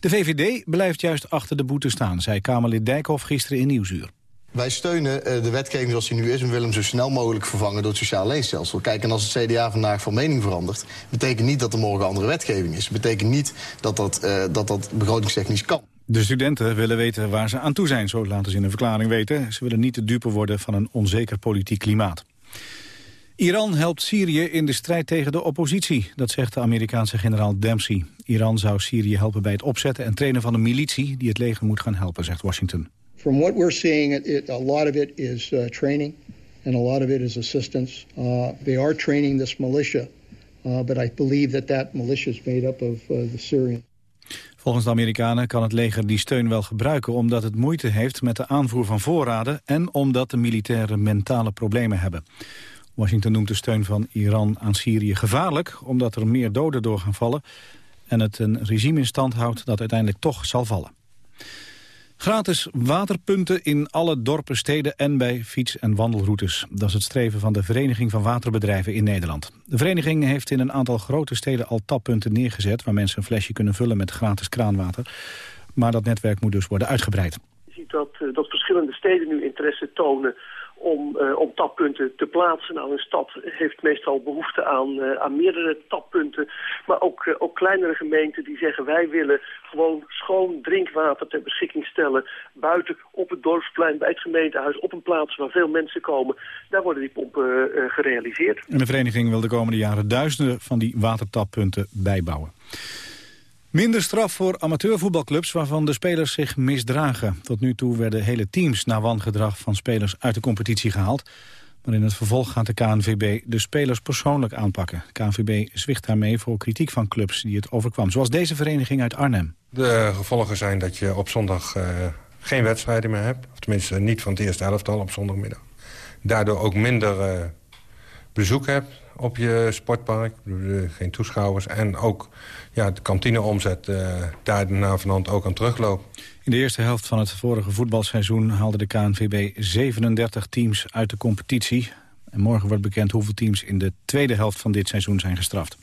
De VVD blijft juist achter de boete staan, zei Kamerlid Dijkhoff gisteren in Nieuwsuur. Wij steunen eh, de wetgeving zoals die nu is... en willen hem zo snel mogelijk vervangen door het sociaal leenstelsel. Kijk, en als het CDA vandaag van mening verandert... betekent niet dat er morgen andere wetgeving is. betekent niet dat dat, eh, dat, dat begrotingstechnisch kan. De studenten willen weten waar ze aan toe zijn, zo laten ze in een verklaring weten. Ze willen niet de dupe worden van een onzeker politiek klimaat. Iran helpt Syrië in de strijd tegen de oppositie, dat zegt de Amerikaanse generaal Dempsey. Iran zou Syrië helpen bij het opzetten en trainen van een militie die het leger moet gaan helpen, zegt Washington. From what we're seeing, it, a lot of it is uh, training and a lot of it is assistance. Uh, they are training this militia, uh, but I believe that that militia is made up of uh, the Syrians. Volgens de Amerikanen kan het leger die steun wel gebruiken... omdat het moeite heeft met de aanvoer van voorraden... en omdat de militairen mentale problemen hebben. Washington noemt de steun van Iran aan Syrië gevaarlijk... omdat er meer doden door gaan vallen... en het een regime in stand houdt dat uiteindelijk toch zal vallen. Gratis waterpunten in alle dorpen, steden en bij fiets- en wandelroutes. Dat is het streven van de Vereniging van Waterbedrijven in Nederland. De vereniging heeft in een aantal grote steden al tappunten neergezet... waar mensen een flesje kunnen vullen met gratis kraanwater. Maar dat netwerk moet dus worden uitgebreid. Je ziet dat, eh, dat verschillende steden nu interesse tonen om, uh, tappunten te plaatsen. Nou, een stad heeft meestal behoefte aan, uh, aan meerdere tappunten. Maar ook, uh, ook kleinere gemeenten die zeggen... wij willen gewoon schoon drinkwater ter beschikking stellen... buiten op het dorpsplein, bij het gemeentehuis... op een plaats waar veel mensen komen. Daar worden die pompen gerealiseerd. En de vereniging wil de komende jaren duizenden van die watertappunten bijbouwen. Minder straf voor amateurvoetbalclubs waarvan de spelers zich misdragen. Tot nu toe werden hele teams na wangedrag van spelers uit de competitie gehaald. Maar in het vervolg gaat de KNVB de spelers persoonlijk aanpakken. De KNVB zwicht daarmee voor kritiek van clubs die het overkwam. Zoals deze vereniging uit Arnhem. De gevolgen zijn dat je op zondag uh, geen wedstrijden meer hebt. Of tenminste niet van het eerste elftal op zondagmiddag. Daardoor ook minder uh, bezoek hebt op je sportpark. Geen toeschouwers. En ook ja, de kantineomzet uh, daar na vanhand ook aan terugloopt. In de eerste helft van het vorige voetbalseizoen haalde de KNVB 37 teams uit de competitie. En morgen wordt bekend hoeveel teams in de tweede helft van dit seizoen zijn gestraft.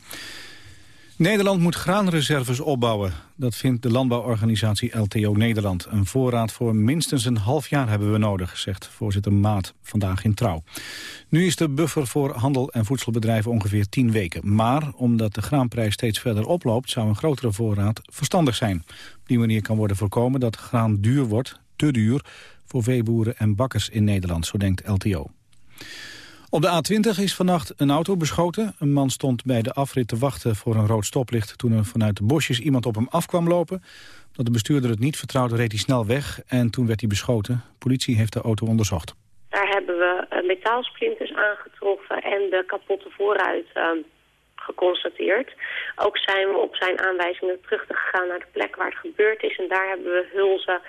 Nederland moet graanreserves opbouwen. Dat vindt de landbouworganisatie LTO Nederland. Een voorraad voor minstens een half jaar hebben we nodig, zegt voorzitter Maat vandaag in Trouw. Nu is de buffer voor handel en voedselbedrijven ongeveer 10 weken. Maar omdat de graanprijs steeds verder oploopt, zou een grotere voorraad verstandig zijn. Op die manier kan worden voorkomen dat graan duur wordt, te duur, voor veeboeren en bakkers in Nederland, zo denkt LTO. Op de A20 is vannacht een auto beschoten. Een man stond bij de afrit te wachten voor een rood stoplicht... toen er vanuit de bosjes iemand op hem afkwam lopen. Dat de bestuurder het niet vertrouwde, reed hij snel weg... en toen werd hij beschoten. Politie heeft de auto onderzocht. Daar hebben we uh, metaalsplinters aangetroffen en de kapotte voorruit uh, geconstateerd. Ook zijn we op zijn aanwijzingen teruggegaan naar de plek waar het gebeurd is... en daar hebben we hulzen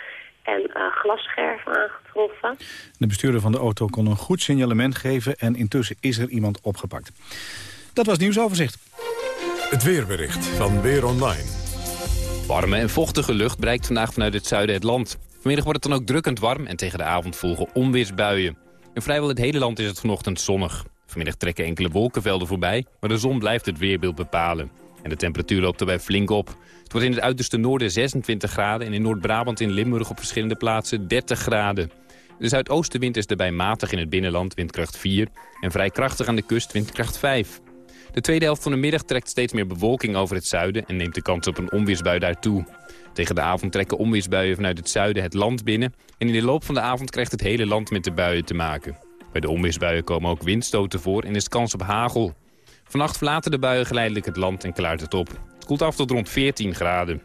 en uh, glasscherven aangetroffen. De bestuurder van de auto kon een goed signalement geven... en intussen is er iemand opgepakt. Dat was het nieuwsoverzicht. Het weerbericht van Weer Online. Warme en vochtige lucht bereikt vandaag vanuit het zuiden het land. Vanmiddag wordt het dan ook drukkend warm en tegen de avond volgen onweersbuien. In vrijwel het hele land is het vanochtend zonnig. Vanmiddag trekken enkele wolkenvelden voorbij, maar de zon blijft het weerbeeld bepalen. En de temperatuur loopt erbij flink op. Het wordt in het uiterste noorden 26 graden... en in Noord-Brabant en Limburg op verschillende plaatsen 30 graden. De zuidoostenwind is erbij matig in het binnenland, windkracht 4... en vrij krachtig aan de kust, windkracht 5. De tweede helft van de middag trekt steeds meer bewolking over het zuiden... en neemt de kans op een onweersbui daartoe. Tegen de avond trekken onweersbuien vanuit het zuiden het land binnen... en in de loop van de avond krijgt het hele land met de buien te maken. Bij de onweersbuien komen ook windstoten voor en is kans op hagel. Vannacht verlaten de buien geleidelijk het land en klaart het op. Het koelt af tot rond 14 graden.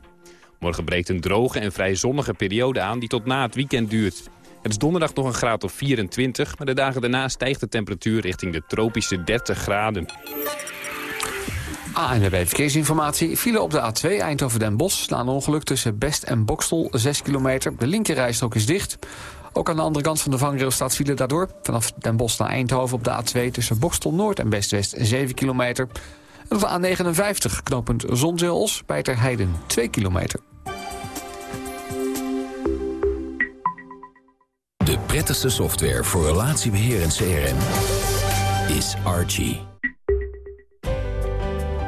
Morgen breekt een droge en vrij zonnige periode aan die tot na het weekend duurt. Het is donderdag nog een graad of 24, maar de dagen daarna stijgt de temperatuur richting de tropische 30 graden. ANWB Verkeersinformatie. File op de A2 Eindhoven-Den Bosch. Na een ongeluk tussen Best en Bokstel, 6 kilometer. De linkerrijstrook is dicht. Ook aan de andere kant van de vangrail staat file daardoor. Vanaf Den Bosch naar Eindhoven op de A2 tussen Bokstel Noord en Best-West 7 kilometer. En op de A59 knooppunt Zonzeel-Os bij Ter Heiden 2 kilometer. De prettigste software voor relatiebeheer en CRM is Archie.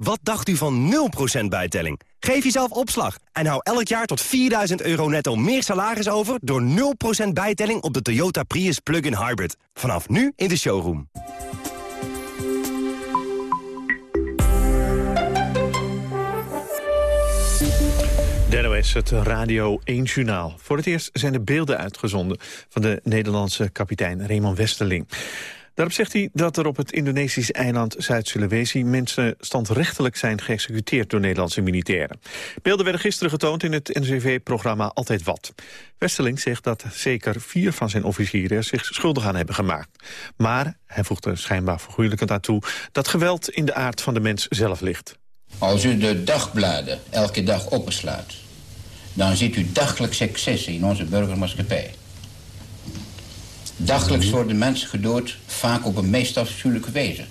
Wat dacht u van 0% bijtelling? Geef jezelf opslag en hou elk jaar tot 4000 euro netto meer salaris over... door 0% bijtelling op de Toyota Prius Plug-in Hybrid. Vanaf nu in de showroom. De NOS, het Radio 1 Journaal. Voor het eerst zijn er beelden uitgezonden van de Nederlandse kapitein Raymond Westerling. Daarop zegt hij dat er op het Indonesische eiland Zuid-Sulawesi... mensen standrechtelijk zijn geëxecuteerd door Nederlandse militairen. Beelden werden gisteren getoond in het NCV-programma Altijd Wat. Westerling zegt dat zeker vier van zijn officieren zich schuldig aan hebben gemaakt. Maar, hij voegt er schijnbaar vergoeilijkend aan toe... dat geweld in de aard van de mens zelf ligt. Als u de dagbladen elke dag openslaat... dan ziet u dagelijks excessen in onze burgermaatschappij. Dagelijks worden mensen gedood, vaak op een meest afschuwelijke wijze.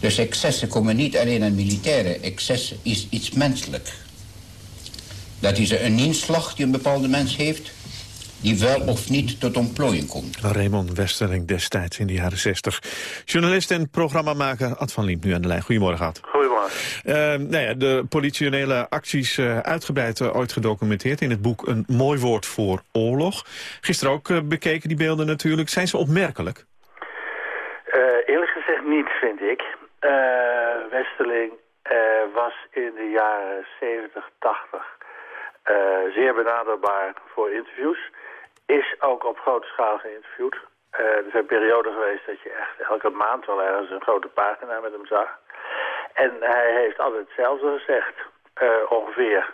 Dus excessen komen niet alleen aan militairen. Excessen is iets menselijk. Dat is een inslag die een bepaalde mens heeft die wel of niet tot ontplooiing komt. Raymond Westerling destijds in de jaren 60. Journalist en programmamaker Ad van nu aan de lijn. Goedemorgen, Ad. Uh, nou ja, de politionele acties uh, uitgebreid uh, ooit gedocumenteerd... in het boek Een mooi woord voor oorlog. Gisteren ook bekeken die beelden natuurlijk. Zijn ze opmerkelijk? eerlijk gezegd niet, vind ik. Westerling was in de jaren 70, 80... zeer benaderbaar voor interviews is ook op grote schaal geïnterviewd. Er zijn perioden geweest dat je echt elke maand wel ergens een grote pagina met hem zag. En hij heeft altijd hetzelfde gezegd, uh, ongeveer.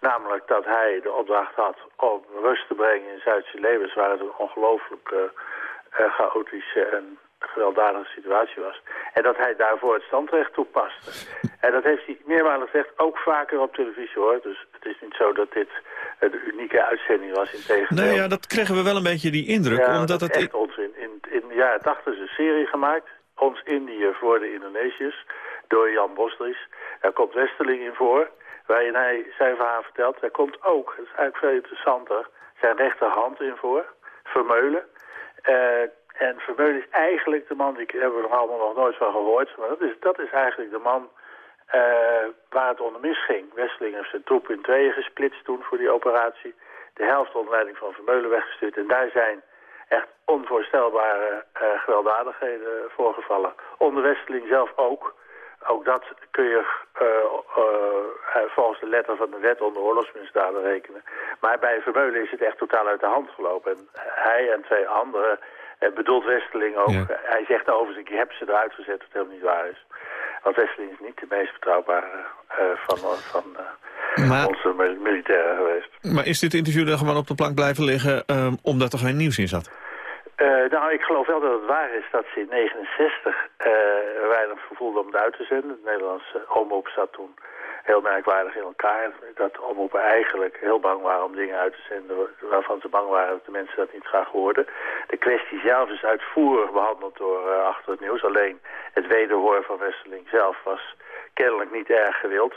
Namelijk dat hij de opdracht had om rust te brengen in Zuid-Celebes... waar het een ongelooflijk uh, chaotische en gewelddadige situatie was. En dat hij daarvoor het standrecht toepaste. En dat heeft hij meermalen gezegd, ook vaker op televisie hoor. Dus het is niet zo dat dit een unieke uitzending was in tegendeel. Nee, ja, dat kregen we wel een beetje die indruk. Ja, omdat dat het echt onzin. In, in de jaren tachtig is een serie gemaakt, Ons Indië voor de Indonesiërs, door Jan Bosdries. Daar komt Westerling in voor, waarin hij zijn verhaal vertelt. Daar komt ook, dat is eigenlijk veel interessanter, zijn rechterhand in voor, Vermeulen. Uh, en Vermeulen is eigenlijk de man, die hebben we nog allemaal nog nooit van gehoord. Maar dat is, dat is eigenlijk de man uh, waar het onder misging. Westeling heeft zijn troep in tweeën gesplitst toen voor die operatie. De helft onder leiding van Vermeulen weggestuurd. En daar zijn echt onvoorstelbare uh, gewelddadigheden voorgevallen. Onder Westeling zelf ook. Ook dat kun je uh, volgens de letter van de wet onder oorlogsmisdaden rekenen. Maar bij Vermeulen is het echt totaal uit de hand gelopen. En hij en twee anderen en bedoelt Westeling ook. Ja. Hij zegt overigens, ik heb ze eruit gezet, wat helemaal niet waar is. Want Westeling is niet de meest betrouwbare van, van maar, onze militairen geweest. Maar is dit interview dan gewoon op de plank blijven liggen um, omdat er geen nieuws in zat? Uh, nou, ik geloof wel dat het waar is dat ze in 1969 weinig vervoelde om het uit te zenden. De Nederlandse omroep zat toen heel merkwaardig in elkaar. Dat omroepen eigenlijk heel bang waren om dingen uit te zenden waarvan ze bang waren dat de mensen dat niet graag hoorden. De kwestie zelf is uitvoerig behandeld door uh, Achter het Nieuws. Alleen het wederhoor van Westerling zelf was kennelijk niet erg gewild.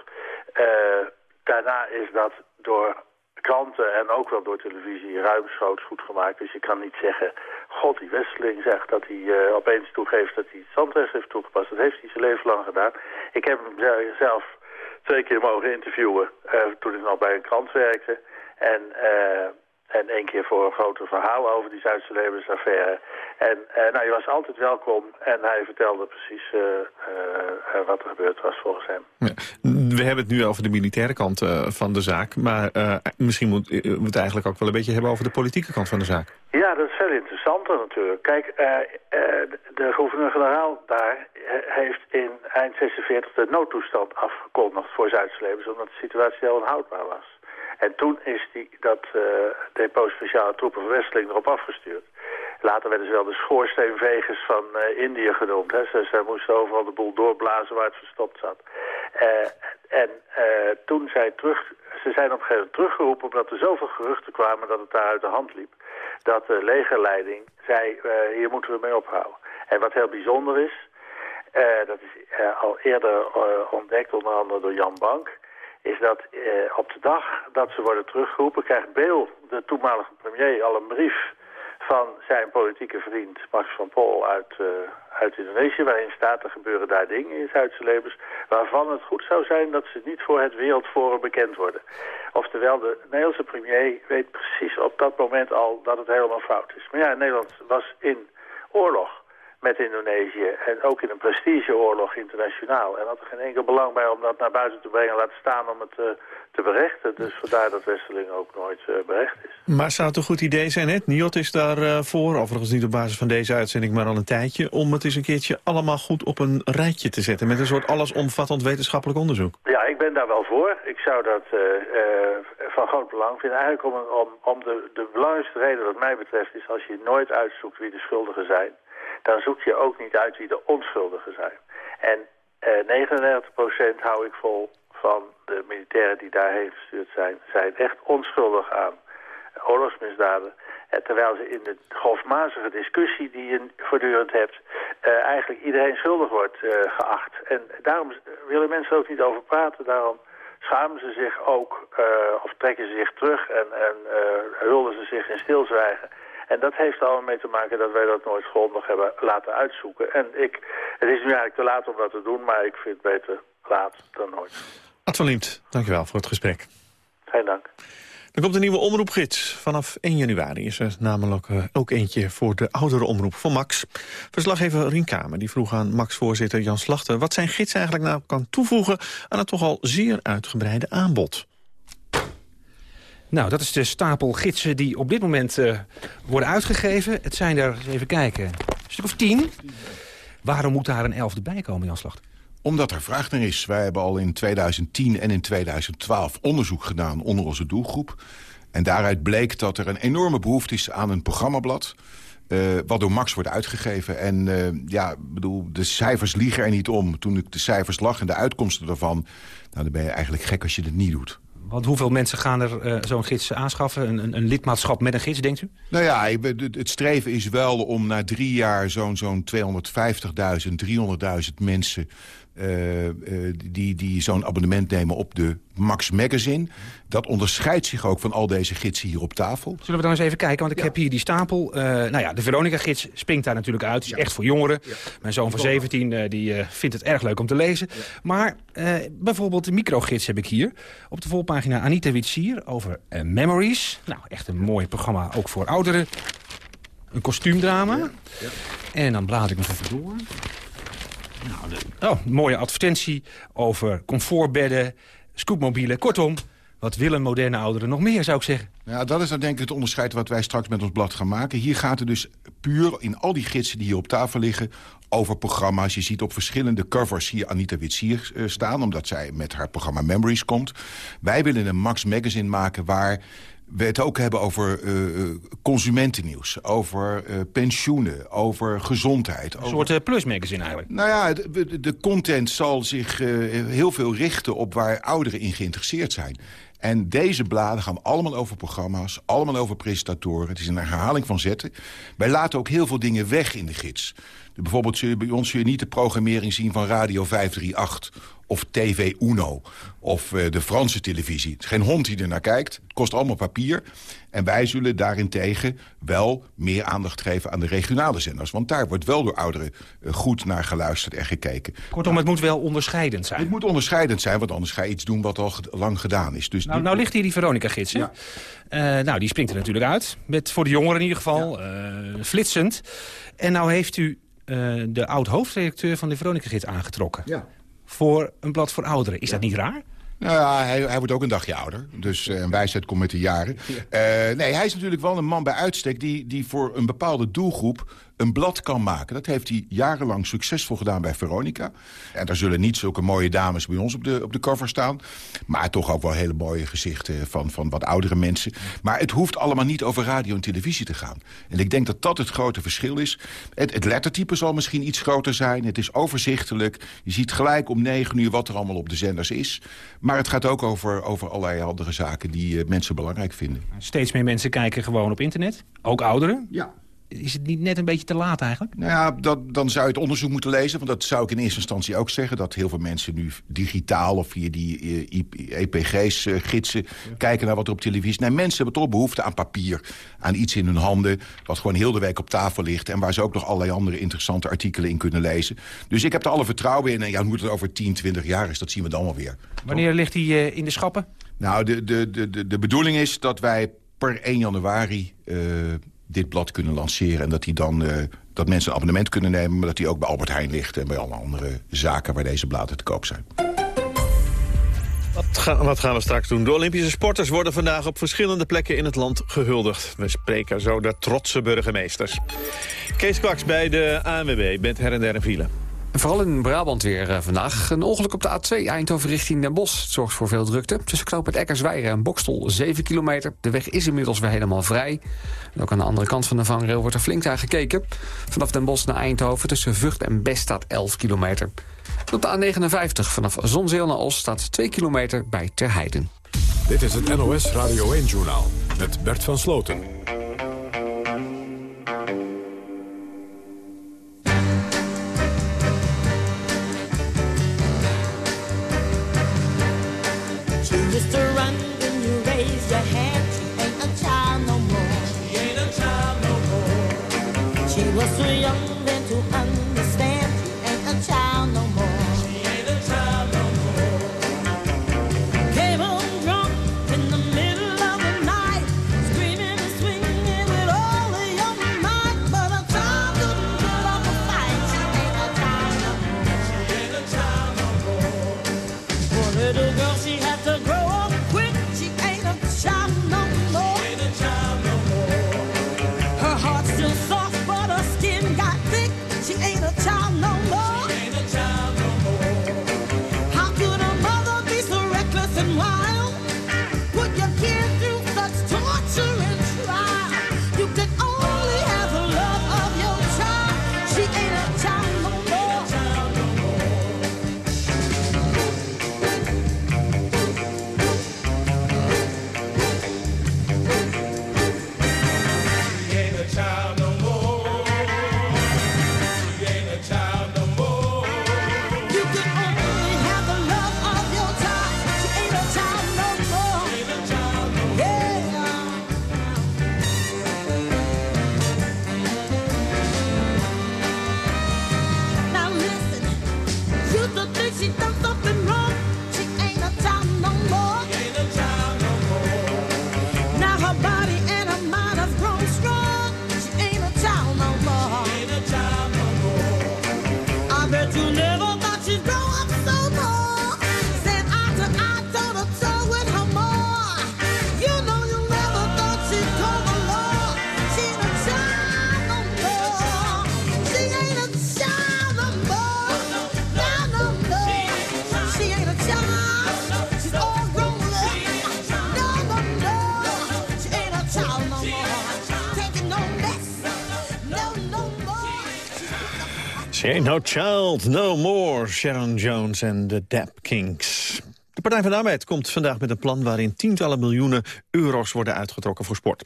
Daarna is dat door kranten en ook wel door televisie ruimschoots goed gemaakt. Dus je kan niet zeggen, god die Westeling zegt dat hij uh, opeens toegeeft dat hij het zandrecht heeft toegepast. Dat heeft hij zijn leven lang gedaan. Ik heb hem zelf twee keer mogen interviewen uh, toen ik nog bij een krant werkte. En, uh, en één keer voor een groter verhaal over die Zuidse levensaffaire. En uh, nou, je was altijd welkom en hij vertelde precies wat er gebeurd was volgens hem. Ja. We hebben het nu over de militaire kant van de zaak. Maar misschien moet we het eigenlijk ook wel een beetje hebben over de politieke kant van de zaak. Ja, dat is veel interessanter natuurlijk. Kijk, de gouverneur-generaal daar heeft in eind 46 de noodtoestand afgekondigd voor Zuid-Slebens, omdat de situatie heel onhoudbaar was. En toen is die, dat uh, depot speciale troepen erop afgestuurd. Later werden ze wel de schoorsteenvegers van uh, Indië genoemd. Hè. Ze, moesten overal de boel doorblazen waar het verstopt zat. Uh, en toen zij terug, ze zijn op een gegeven moment teruggeroepen omdat er zoveel geruchten kwamen dat het daar uit de hand liep. Dat de legerleiding zei, hier moeten we mee ophouden. En wat heel bijzonder is, dat is al eerder ontdekt onder andere door Jan Bank is dat eh, op de dag dat ze worden teruggeroepen... krijgt Beel, de toenmalige premier, al een brief van zijn politieke vriend Max van Pol uit, uh, uit Indonesië... waarin staat er gebeuren daar dingen in Zuid-Celebes... waarvan het goed zou zijn dat ze niet voor het Wereldforum bekend worden. Oftewel, de Nederlandse premier weet precies op dat moment al dat het helemaal fout is. Maar ja, Nederland was in oorlog met Indonesië. En ook in een prestigeoorlog internationaal. En had er geen enkel belang bij om dat naar buiten te brengen. Laten staan om het uh, te berechten. Dus vandaar dat Westerling ook nooit uh, berecht is. Maar zou het een goed idee zijn, hè? Niot is daarvoor, uh, voor, overigens niet op basis van deze uitzending, maar al een tijdje... om het eens een keertje allemaal goed op een rijtje te zetten... met een soort allesomvattend wetenschappelijk onderzoek. Ja, ik ben daar wel voor. Ik zou dat van groot belang vinden. Eigenlijk om, om, om de, de belangrijkste reden wat mij betreft is... als je nooit uitzoekt wie de schuldigen zijn dan zoek je ook niet uit wie de onschuldigen zijn. En eh, 99% hou ik vol van de militairen die daarheen gestuurd zijn, zijn echt onschuldig aan oorlogsmisdaden. En terwijl ze in de grofmazige discussie die je voortdurend hebt, uh, eigenlijk iedereen schuldig wordt uh, geacht. En daarom willen mensen ook niet over praten, daarom schamen ze zich ook, of trekken ze zich terug en, en hulden ze zich in stilzwijgen. En dat heeft er allemaal mee te maken dat wij dat nooit grondig hebben laten uitzoeken. En ik, het is nu eigenlijk te laat om dat te doen, maar ik vind het beter laat dan nooit. Ad van Liemt, dankjewel voor het gesprek. Geen dank. Er komt een nieuwe omroepgids. Vanaf 1 januari is er namelijk uh, ook eentje voor de oudere omroep van Max. Verslaggever Rien Kamer die vroeg aan Max-voorzitter Jan Slachter... wat zijn gids eigenlijk nou kan toevoegen aan het toch al zeer uitgebreide aanbod. Nou, dat is de stapel gidsen die op dit moment uh, worden uitgegeven. Het zijn er, even kijken, een stuk of tien. Waarom moet daar een elfde bij komen, Jan Slacht? Omdat er vraag naar is. Wij hebben al in 2010 en in 2012 onderzoek gedaan onder onze doelgroep. En daaruit bleek dat er een enorme behoefte is aan een programmablad... Uh, wat door Max wordt uitgegeven. En uh, ja, bedoel, de cijfers liegen er niet om. Toen ik de cijfers lag en de uitkomsten daarvan... Nou, dan ben je eigenlijk gek als je het niet doet. Want hoeveel mensen gaan er uh, zo'n gids aanschaffen? Een, een, een, lidmaatschap met een gids, denkt u? Nou ja, het streven is wel om na drie jaar zo'n zo'n 250.000, 300.000 mensen... Uh, uh, die, die zo'n abonnement nemen op de Max Magazine. Dat onderscheidt zich ook van al deze gidsen hier op tafel. Zullen we dan eens even kijken, want ik ja. heb hier die stapel. Uh, nou ja, de Veronica-gids springt daar natuurlijk uit. Het is ja. echt voor jongeren. Ja. Mijn zoon van 17 die, vindt het erg leuk om te lezen. Maar bijvoorbeeld de microgids heb ik hier. Op de volpagina Anita Witsier over Memories. Nou, echt een mooi programma, ook voor ouderen. Een kostuumdrama. En dan blaad ik nog even door. Nou, oh, mooie advertentie over comfortbedden, scootmobielen. Kortom, wat willen moderne ouderen nog meer, zou ik zeggen? Ja, dat is dan denk ik het onderscheid wat wij straks met ons blad gaan maken. Hier gaat het dus puur in al die gidsen die hier op tafel liggen... over programma's. Je ziet op verschillende covers hier Anita Witsier uh, staan... omdat zij met haar programma Memories komt. Wij willen een Max Magazine maken waar we het ook hebben over uh, consumentennieuws, over uh, pensioenen, over gezondheid. Een soort uh, plusmagazine eigenlijk. Nou ja, de, de content zal zich heel veel richten op waar ouderen in geïnteresseerd zijn. En deze bladen gaan allemaal over programma's, allemaal over presentatoren. Het is een herhaling van zetten. Wij laten ook heel veel dingen weg in de gids. Bijvoorbeeld zul je bij ons zul je niet de programmering zien van Radio 538 of TV Uno of uh, de Franse televisie. Het is geen hond die er naar kijkt. Het kost allemaal papier. En wij zullen daarentegen wel meer aandacht geven aan de regionale zenders. Want daar wordt wel door ouderen uh, goed naar geluisterd en gekeken. Kortom, het moet wel onderscheidend zijn. Het moet onderscheidend zijn, want anders ga je iets doen wat al lang gedaan is. Dus nou, nou ligt hier die Veronica-gids, ja. uh, nou, die springt er natuurlijk uit. Met, voor de jongeren in ieder geval. Ja. flitsend. En nou heeft u de oud-hoofdredacteur van de Veronica-gids aangetrokken. Ja voor een blad voor ouderen. Is ja. dat niet raar? Nou ja, hij, hij, wordt ook een dagje ouder. Dus uh, wijsheid komt met de jaren. Ja. Uh, nee, hij is natuurlijk wel een man bij uitstek... die, die voor een bepaalde doelgroep een blad kan maken. Dat heeft hij jarenlang succesvol gedaan bij Veronica. En daar zullen niet zulke mooie dames bij ons op de, op de cover staan. Maar toch ook wel hele mooie gezichten van, van wat oudere mensen. Maar het hoeft allemaal niet over radio en televisie te gaan. En ik denk dat dat het grote verschil is. Het, het lettertype zal misschien iets groter zijn. Het is overzichtelijk. Je ziet gelijk om negen uur wat er allemaal op de zenders is. Maar het gaat ook over, over allerlei andere zaken die uh, mensen belangrijk vinden. Steeds meer mensen kijken gewoon op internet. Ook ouderen. Ja. Is het niet net een beetje te laat eigenlijk? Nou ja, dat, dan zou je het onderzoek moeten lezen. Want dat zou ik in eerste instantie ook zeggen. Dat heel veel mensen nu digitaal of via die EPG's, uh, gidsen... kijken naar wat er op televisie... Nee, mensen hebben toch behoefte aan papier. Aan iets in hun handen. Wat gewoon heel de week op tafel ligt. En waar ze ook nog allerlei andere interessante artikelen in kunnen lezen. Dus ik heb er alle vertrouwen in. En ja, hoe het over 10, 20 jaar is, dat zien we dan wel weer. Wanneer ligt hij uh, in de schappen? Nou, de, de, de, de bedoeling is dat wij per 1 januari uh, dit blad kunnen lanceren. En dat, die dan, uh, dat mensen een abonnement kunnen nemen... maar dat die ook bij Albert Heijn ligt en bij alle andere zaken... waar deze bladen te koop zijn. Wat gaan, wat gaan, we straks doen? De Olympische sporters worden vandaag op verschillende plekken in het land gehuldigd. We spreken zo de trotse burgemeesters. Kees Kwaks bij de ANWB bent her en der een file. Vooral in Brabant weer uh, vandaag. Een ongeluk op de A2 Eindhoven richting Den Bosch. Het zorgt voor veel drukte. Tussen knoop het en Bokstel 7 kilometer. De weg is inmiddels weer helemaal vrij. En ook aan de andere kant van de vangrail wordt er flink naar gekeken. Vanaf Den Bosch naar Eindhoven tussen Vught en Best staat 11 kilometer. op de A59 vanaf Zonzeel naar Os staat 2 kilometer bij Terheiden. Dit is het NOS Radio 1-journaal met Bert van Sloten. Ain't no child, no more. Sharon Jones en de Dap Kings. De Partij van de Arbeid komt vandaag met een plan... waarin tientallen miljoenen euro's worden uitgetrokken voor sport.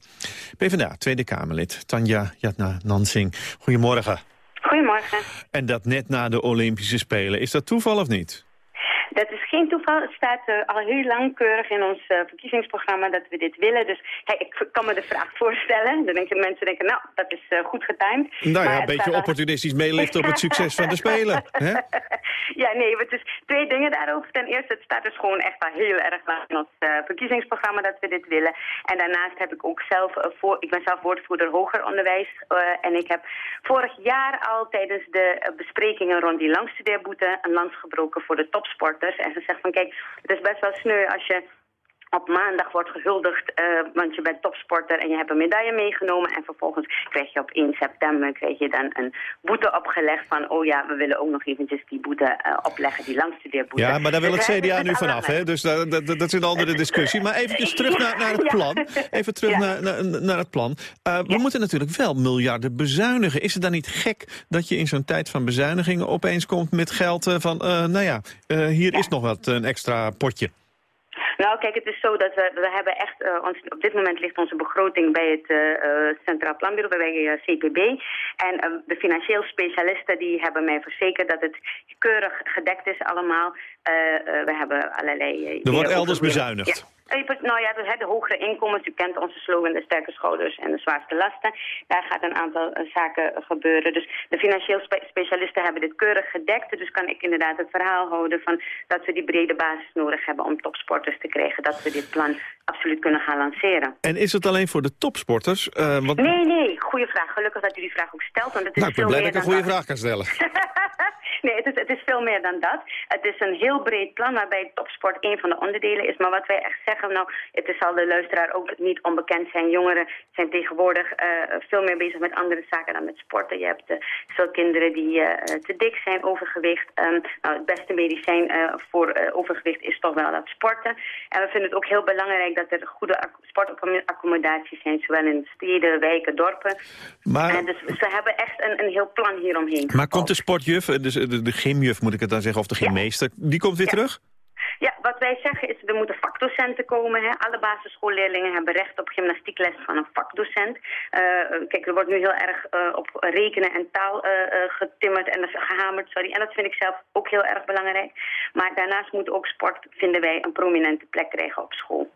PvdA, Tweede Kamerlid Tanja Jatna Nansing. Goedemorgen. Goedemorgen. En dat net na de Olympische Spelen. Is dat toeval of niet? Dat is geen toeval. Het staat uh, al heel langkeurig in ons uh, verkiezingsprogramma dat we dit willen. Dus hey, ik kan me de vraag voorstellen. Dan denken mensen denken, nou, dat is uh, goed getimed. Nou ja, een beetje opportunistisch meeliften op het succes van de Spelen. Hè? ja, nee, het is twee dingen daarover. Ten eerste, het staat dus gewoon echt al heel erg lang in ons verkiezingsprogramma dat we dit willen. En daarnaast heb ik ook zelf, voor, ik ben zelf woordvoerder hoger onderwijs. en ik heb vorig jaar al tijdens de besprekingen rond die langstudeerboete een lans gebroken voor de En ze zegt van kijk, het is best wel sneu als je op maandag wordt gehuldigd, uh, want je bent topsporter en je hebt een medaille meegenomen. En vervolgens krijg je op 1 september krijg je dan een boete opgelegd van... oh ja, we willen ook nog eventjes die boete uh, opleggen, die langstudeerboete. Ja, maar daar wil het dus CDA nu vanaf, hè? Dus dat, dat, dat, is een andere discussie. Maar eventjes terug naar, naar het plan. Even terug ja. naar, naar, naar, het plan. Uh, we ja. moeten natuurlijk wel miljarden bezuinigen. Is het dan niet gek dat je in zo'n tijd van bezuinigingen... opeens komt met geld van, nou ja, hier is nog wat een extra potje? Nou, kijk, het is zo dat we, we hebben echt, uh, ons, op dit moment ligt onze begroting bij het uh, Centraal Planbureau, bij CPB. En de financieel specialisten die hebben mij verzekerd dat het keurig gedekt is allemaal. we hebben allerlei... er wordt elders bezuinigd. Ja. Nou ja, dus de hogere inkomens, u kent onze slogan, de sterke schouders en de zwaarste lasten. Daar gaat een aantal uh, zaken gebeuren. Dus de financieel spe specialisten hebben dit keurig gedekt. Dus kan ik inderdaad het verhaal houden van dat we die brede basis nodig hebben om topsporters te krijgen. Dat we dit plan absoluut kunnen gaan lanceren. En is het alleen voor de topsporters? Uh, wat... Nee, nee, goede vraag. Gelukkig dat u die vraag ook stelt. Want het is nou, ik ben blij dat ik een goede vraag kan stellen. nee, het is, het is veel meer dan dat. Het is een heel breed plan waarbij topsport een van de onderdelen is. Maar wat wij echt zeggen, nou, het zal de luisteraar ook niet onbekend zijn. Jongeren zijn tegenwoordig uh, veel meer bezig met andere zaken dan met sporten. Je hebt uh, veel kinderen die uh, te dik zijn, overgewicht. Um, nou, het beste medicijn voor overgewicht is toch wel dat sporten. En we vinden het ook heel belangrijk dat er goede sportaccommodaties zijn, zowel in steden, wijken, dorpen. Maar... dus we hebben echt een, een heel plan hieromheen. Maar komt de sportjuf, dus de, de gymjuf moet ik het dan zeggen, of de gymmeester, die komt weer terug? Ja, wat wij zeggen is, er moeten vakdocenten komen. Hè. Alle basisschoolleerlingen hebben recht op gymnastiekles van een vakdocent. Uh, kijk, er wordt nu heel erg uh, op rekenen en taal uh, getimmerd en gehamerd, sorry. En dat vind ik zelf ook heel erg belangrijk. Maar daarnaast moet ook sport, vinden wij, een prominente plek krijgen op school.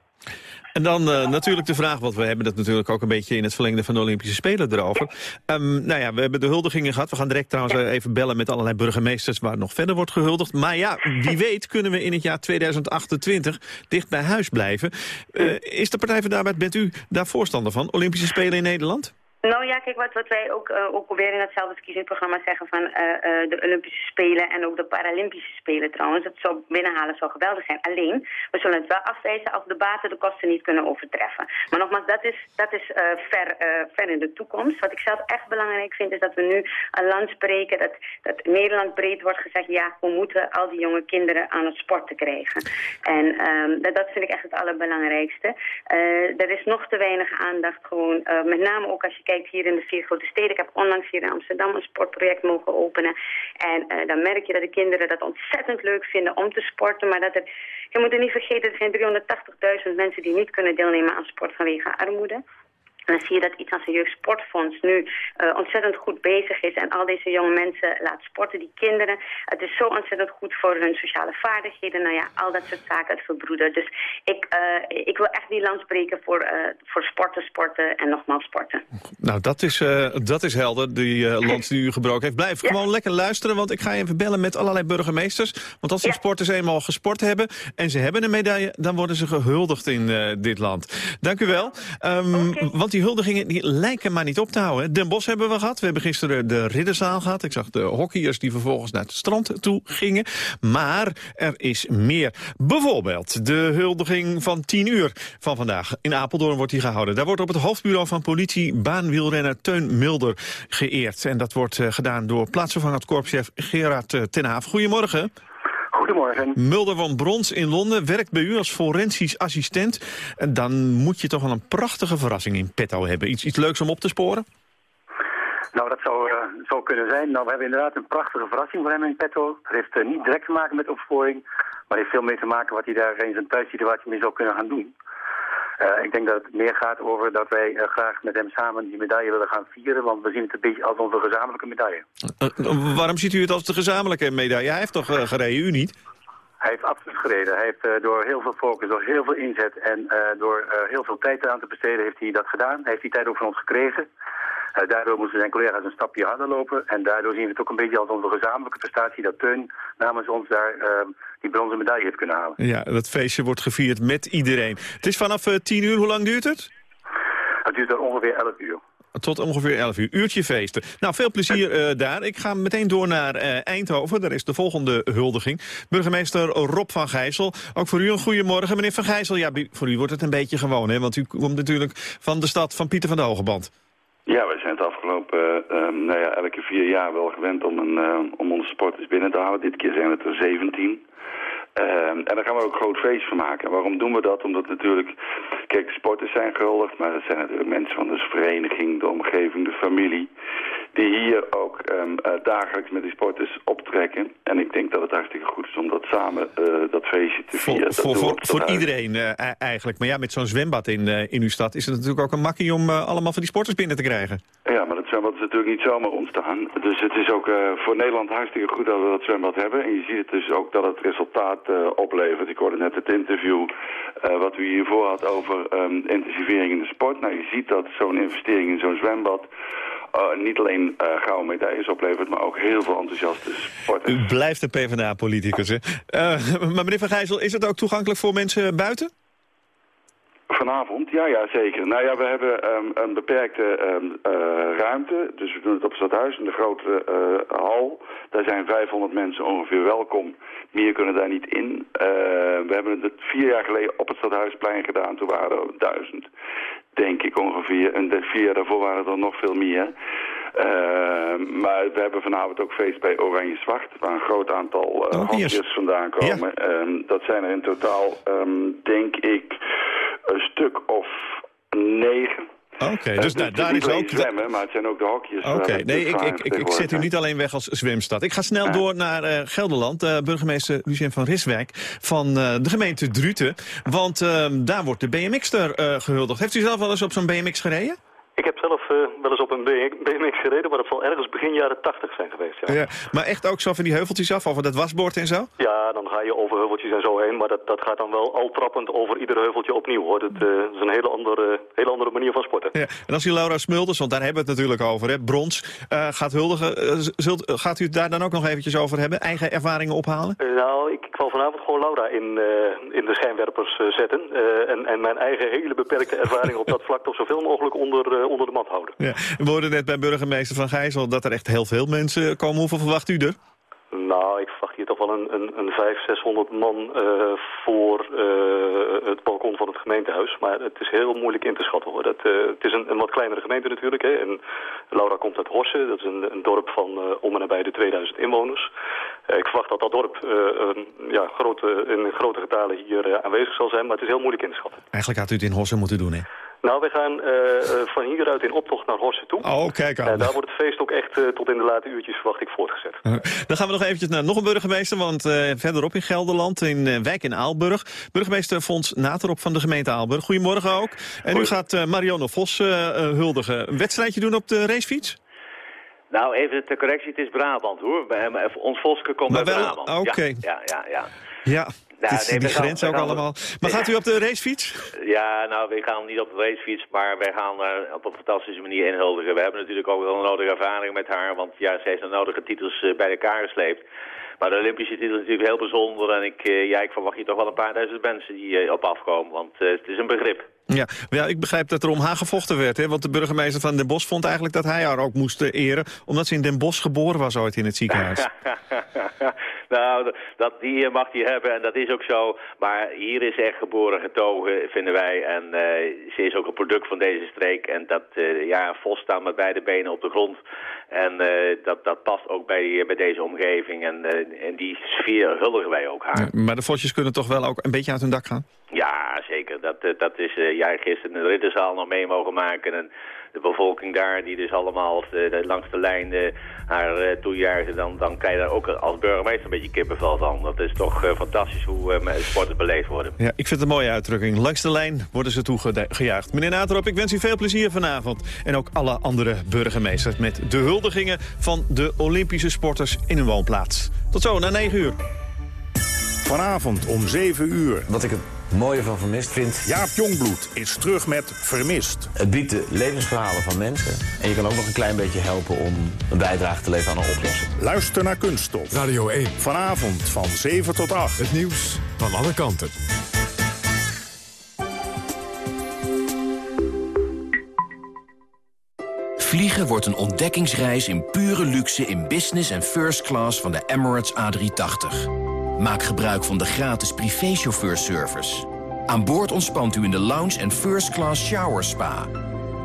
En dan uh, natuurlijk de vraag, want we hebben dat natuurlijk ook een beetje in het verlengde van de Olympische Spelen erover. Um, nou ja, we hebben de huldigingen gehad. We gaan direct trouwens even bellen met allerlei burgemeesters waar nog verder wordt gehuldigd. Maar ja, wie weet kunnen we in het jaar 2028 dicht bij huis blijven. Uh, is de Partij van de Arbeid, bent u daar voorstander van? Olympische Spelen in Nederland? Nou ja, kijk, wat, wat wij ook, uh, ook weer in hetzelfde verkiezingsprogramma zeggen van uh, uh, de Olympische Spelen en ook de Paralympische Spelen trouwens. Dat zou binnenhalen zou geweldig zijn. Alleen, we zullen het wel afwijzen als de baten de kosten niet kunnen overtreffen. Maar nogmaals, dat is, dat is ver, in de toekomst. Wat ik zelf echt belangrijk vind is dat we nu een land spreken, dat, dat Nederland breed wordt gezegd, ja, we moeten al die jonge kinderen aan het sporten krijgen. En um, dat, dat vind ik echt het allerbelangrijkste. er is nog te weinig aandacht gewoon, met name ook als je kijkt hier in de vier grote steden. Ik heb onlangs hier in Amsterdam een sportproject mogen openen. En uh, dan merk je dat de kinderen dat ontzettend leuk vinden om te sporten. Maar dat er, je moet er niet vergeten, er zijn 380.000 mensen die niet kunnen deelnemen aan sport vanwege armoede. En dan zie je dat iets als een jeugdsportfonds nu uh, ontzettend goed bezig is. En al deze jonge mensen laat sporten, die kinderen. Het is zo ontzettend goed voor hun sociale vaardigheden. Nou ja, al dat soort zaken, het verbroedert. Dus ik, uh, ik wil echt die land spreken voor, uh, voor sporten, sporten en nogmaals sporten. Nou, dat is, dat is helder, die land die u gebroken heeft. Blijf ja. gewoon lekker luisteren, want ik ga even bellen met allerlei burgemeesters. Want als die ja. sporters eenmaal gesport hebben en ze hebben een medaille... dan worden ze gehuldigd in dit land. Dank u wel. Um, okay. Want die huldigingen lijken maar niet op te houden. Den Bosch hebben we gehad. We hebben gisteren de ridderzaal gehad. Ik zag de hockeyers die vervolgens naar het strand toe gingen. Maar er is meer. Bijvoorbeeld de huldiging van 10 uur van vandaag. In Apeldoorn wordt die gehouden. Daar wordt op het hoofdbureau van politie baanwielrenner Teun Mulder geëerd. En dat wordt uh, gedaan door plaatsvervangend korpschef Gerard uh, ten Haaf. Goedemorgen. Goedemorgen. Mulder van Brons in Londen werkt bij u als forensisch assistent. En dan moet je toch wel een prachtige verrassing in petto hebben. Iets, iets leuks om op te sporen? Nou, dat zou, uh, zou kunnen zijn. Nou, we hebben inderdaad een prachtige verrassing voor hem in petto. Dat heeft uh, niet direct te maken met opsporing, maar heeft veel mee te maken wat hij daar in zijn thuissituatie mee zou kunnen gaan doen. Uh, ik denk dat het meer gaat over dat wij uh, graag met hem samen die medaille willen gaan vieren. Want we zien het een beetje als onze gezamenlijke medaille. Uh, waarom ziet u het als de gezamenlijke medaille? Hij heeft toch gereden, u niet? Hij heeft absoluut gereden. Hij heeft door heel veel focus, door heel veel inzet en door heel veel tijd aan te besteden heeft hij dat gedaan. Hij heeft die tijd ook van ons gekregen. Uh, daardoor moesten zijn collega's een stapje harder lopen. En daardoor zien we het ook een beetje als onze gezamenlijke prestatie... dat Teun namens ons daar uh, die bronzen medaille heeft kunnen halen. Ja, dat feestje wordt gevierd met iedereen. Het is vanaf uh, tien uur. Hoe lang duurt het? Het duurt dan ongeveer 11 uur. Tot ongeveer 11 uur. Uurtje feesten. Nou, veel plezier uh, daar. Ik ga meteen door naar uh, Eindhoven. Daar is de volgende huldiging. Burgemeester Rob van Gijssel. Ook voor u een goedemorgen. Meneer van Gijssel, ja, voor u wordt het een beetje gewoon, hè? Want u komt natuurlijk van de stad van Pieter van de Hogeband. Ja, wij zijn het afgelopen uh, nou ja, elke vier jaar wel gewend om, een, uh, om onze sporters binnen te houden. Dit keer zijn het er 17. Uh, en daar gaan we ook groot feest van maken. Waarom doen we dat? Omdat natuurlijk, kijk, de sporters zijn gehuldigd, maar dat zijn natuurlijk mensen van de vereniging, de omgeving, de familie. Die hier ook ehm, eh, dagelijks met die sporters optrekken. En ik denk dat het hartstikke goed is om dat samen, eh, dat feestje te vieren. Voor, voor, voor, iedereen uh, eigenlijk. Maar ja, met zo'n zwembad in, in uw stad is het natuurlijk ook een makkie om allemaal van die sporters binnen te krijgen. Ja, maar dat zwembad is natuurlijk niet zomaar ontstaan. Dus het is ook voor Nederland hartstikke goed dat we dat zwembad hebben. En je ziet het dus ook dat het resultaat oplevert. Ik hoorde net het interview wat u hiervoor had over um, intensivering in de sport. Nou, je ziet dat zo'n investering in zo'n zwembad uh, niet alleen uh, gouden medailles oplevert, maar ook heel veel enthousiaste sporters. U blijft een PvdA-politicus, hè? Uh, maar meneer Van Gijzel, is het ook toegankelijk voor mensen buiten? Vanavond, ja, ja, zeker. Nou ja, we hebben um, een beperkte um, uh, ruimte. Dus we doen het op het stadhuis in de grote uh, hal. Daar zijn 500 mensen ongeveer welkom. Meer kunnen daar niet in. Uh, we hebben het vier jaar geleden op het stadhuisplein gedaan. Toen waren er duizend denk ik ongeveer. En de vier jaar daarvoor waren er nog veel meer. Uh, maar we hebben vanavond ook feest bij Oranje Zwart, waar een groot aantal uh, hokjes vandaan komen. Ja. Uh, dat zijn er in totaal, um, denk ik, een stuk of negen. Oké, okay, dus daar, daar is ook... zwemmen, maar het zijn ook de hokjes. Oké, okay, nee, ik, ik, ik, ik zet u niet alleen weg als zwemstad. Ik ga snel ja. door naar uh, Gelderland. Uh, burgemeester Lucien van Riswijk van uh, de gemeente Druten. Want daar wordt de BMX-er gehuldigd. Heeft u zelf wel eens op zo'n BMX gereden? Ik heb zelf uh, wel eens op een BMX gereden, maar dat zal ergens begin jaren 80 zijn geweest. Ja. ja. maar echt ook zo van die heuveltjes af, over dat wasbord en zo? Ja, dan ga je over heuveltjes en zo heen, maar dat, dat gaat dan wel al trappend over ieder heuveltje opnieuw. Hoor. Dat, uh, dat is een hele andere, hele andere manier van sporten. Ja. En als u Laura Smulders, want daar hebben we het natuurlijk over, hè, brons, uh, gaat huldigen, zult, gaat u het daar dan ook nog eventjes over hebben? Eigen ervaringen ophalen? nou, ik zal vanavond gewoon Laura in, in de schijnwerpers zetten. en, en mijn eigen hele beperkte ervaring op dat vlak toch zoveel mogelijk onder, onder de mat houden. Ja. We hoorden net bij burgemeester Van Gijzel dat er echt heel veel mensen komen. Hoeveel verwacht u er? Nou, ik verwacht wel een, een, een 500, 600 man uh, voor uh, het balkon van het gemeentehuis. Maar het is heel moeilijk in te schatten hoor. Dat, uh, het is een, een, wat kleinere gemeente natuurlijk. Hè. En Laura komt uit Horsen. Dat is een, een dorp van om en nabij de 2000 inwoners. ik verwacht dat dat dorp ja, grote, in grote getalen hier aanwezig zal zijn. Maar het is heel moeilijk in te schatten. Eigenlijk had u het in Horsen moeten doen hè? Nou, wij gaan uh, uh, van hieruit in optocht naar Horsen toe. Oh, kijk aan. En daar wordt het feest ook echt uh, tot in de late uurtjes, verwacht ik, voortgezet. Dan gaan we nog eventjes naar nog een burgemeester, want verderop in Gelderland, in Wijk in Aalburg. Burgemeester Fons Naterop van de gemeente Aalburg. Goedemorgen ook. En u gaat Marianne Vos huldigen. Een wedstrijdje doen op de racefiets? Nou, even de correctie, het is Brabant hoor. Ons Voske komt maar uit wel, Brabant. Oké. Ja, ja, ja. ja. ja. Nou, is nee, die grens ook allemaal. Maar gaat u op de racefiets? Ja, nou, we gaan niet op de racefiets, maar wij gaan uh, op een fantastische manier inhuldigen. We hebben natuurlijk ook wel een nodige ervaring met haar, want ja, ze heeft de nodige titels uh, bij elkaar gesleept. Maar de Olympische titel is natuurlijk heel bijzonder en ik, uh, ja, ik verwacht hier toch wel een paar duizend mensen die op afkomen, want het is een begrip. Ja, ja, ik begrijp dat er om haar gevochten werd. Hè? Want de burgemeester van Den Bosch vond eigenlijk dat hij haar ook moest eren... omdat ze in Den Bosch geboren was ooit in het ziekenhuis. nou, dat, die mag hij hebben en dat is ook zo. Maar hier is echt geboren getogen, vinden wij. En uh, ze is ook een product van deze streek. En dat, uh, ja, Vos staan met beide benen op de grond. En uh, dat, dat past ook bij, bij deze omgeving. En in die sfeer huldigen wij ook haar. Ja, maar de Vosjes kunnen toch wel ook een beetje uit hun dak gaan? Ja, zeker. Dat, dat is, uh, jij gisteren in de Ridderzaal nog mee mogen maken. En de bevolking daar, die dus allemaal de, langs de lijn haar uh, toejuichen, dan, dan krijg je daar ook als burgemeester een beetje kippenvel van. Dat is toch fantastisch hoe sporten beleefd worden. Ja, ik vind het een mooie uitdrukking. Langs de lijn worden ze toegejuicht. Meneer Naterop, ik wens u veel plezier vanavond. En ook alle andere burgemeesters met de huldigingen van de Olympische sporters in hun woonplaats. Tot zo, na 9 uur. Vanavond om 7 uur. Wat ik het mooie van Vermist vind... Jaap Jongbloed is terug met Vermist. Het biedt de levensverhalen van mensen. En je kan ook nog een klein beetje helpen om een bijdrage te leveren aan een oplossing. Luister naar Kunststof. Radio 1. Vanavond van 7 tot 8. Het nieuws van alle kanten. Vliegen wordt een ontdekkingsreis in pure luxe in business en first class van de Emirates A380. Maak gebruik van de gratis privéchauffeurservice. Aan boord ontspant u in de lounge en first class shower spa.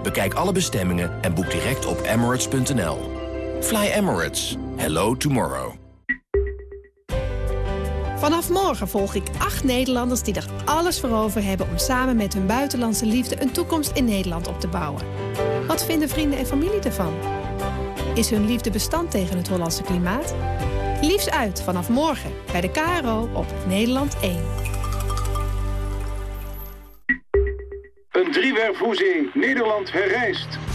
Bekijk alle bestemmingen en boek direct op emirates.nl. Fly Emirates. Hello tomorrow. Vanaf morgen volg ik acht Nederlanders die er alles voor over hebben... om samen met hun buitenlandse liefde een toekomst in Nederland op te bouwen. Wat vinden vrienden en familie ervan? Is hun liefde bestand tegen het Hollandse klimaat? Liefs uit vanaf morgen bij de KRO op Nederland 1. Een driewerfhoezing. Nederland herrijst.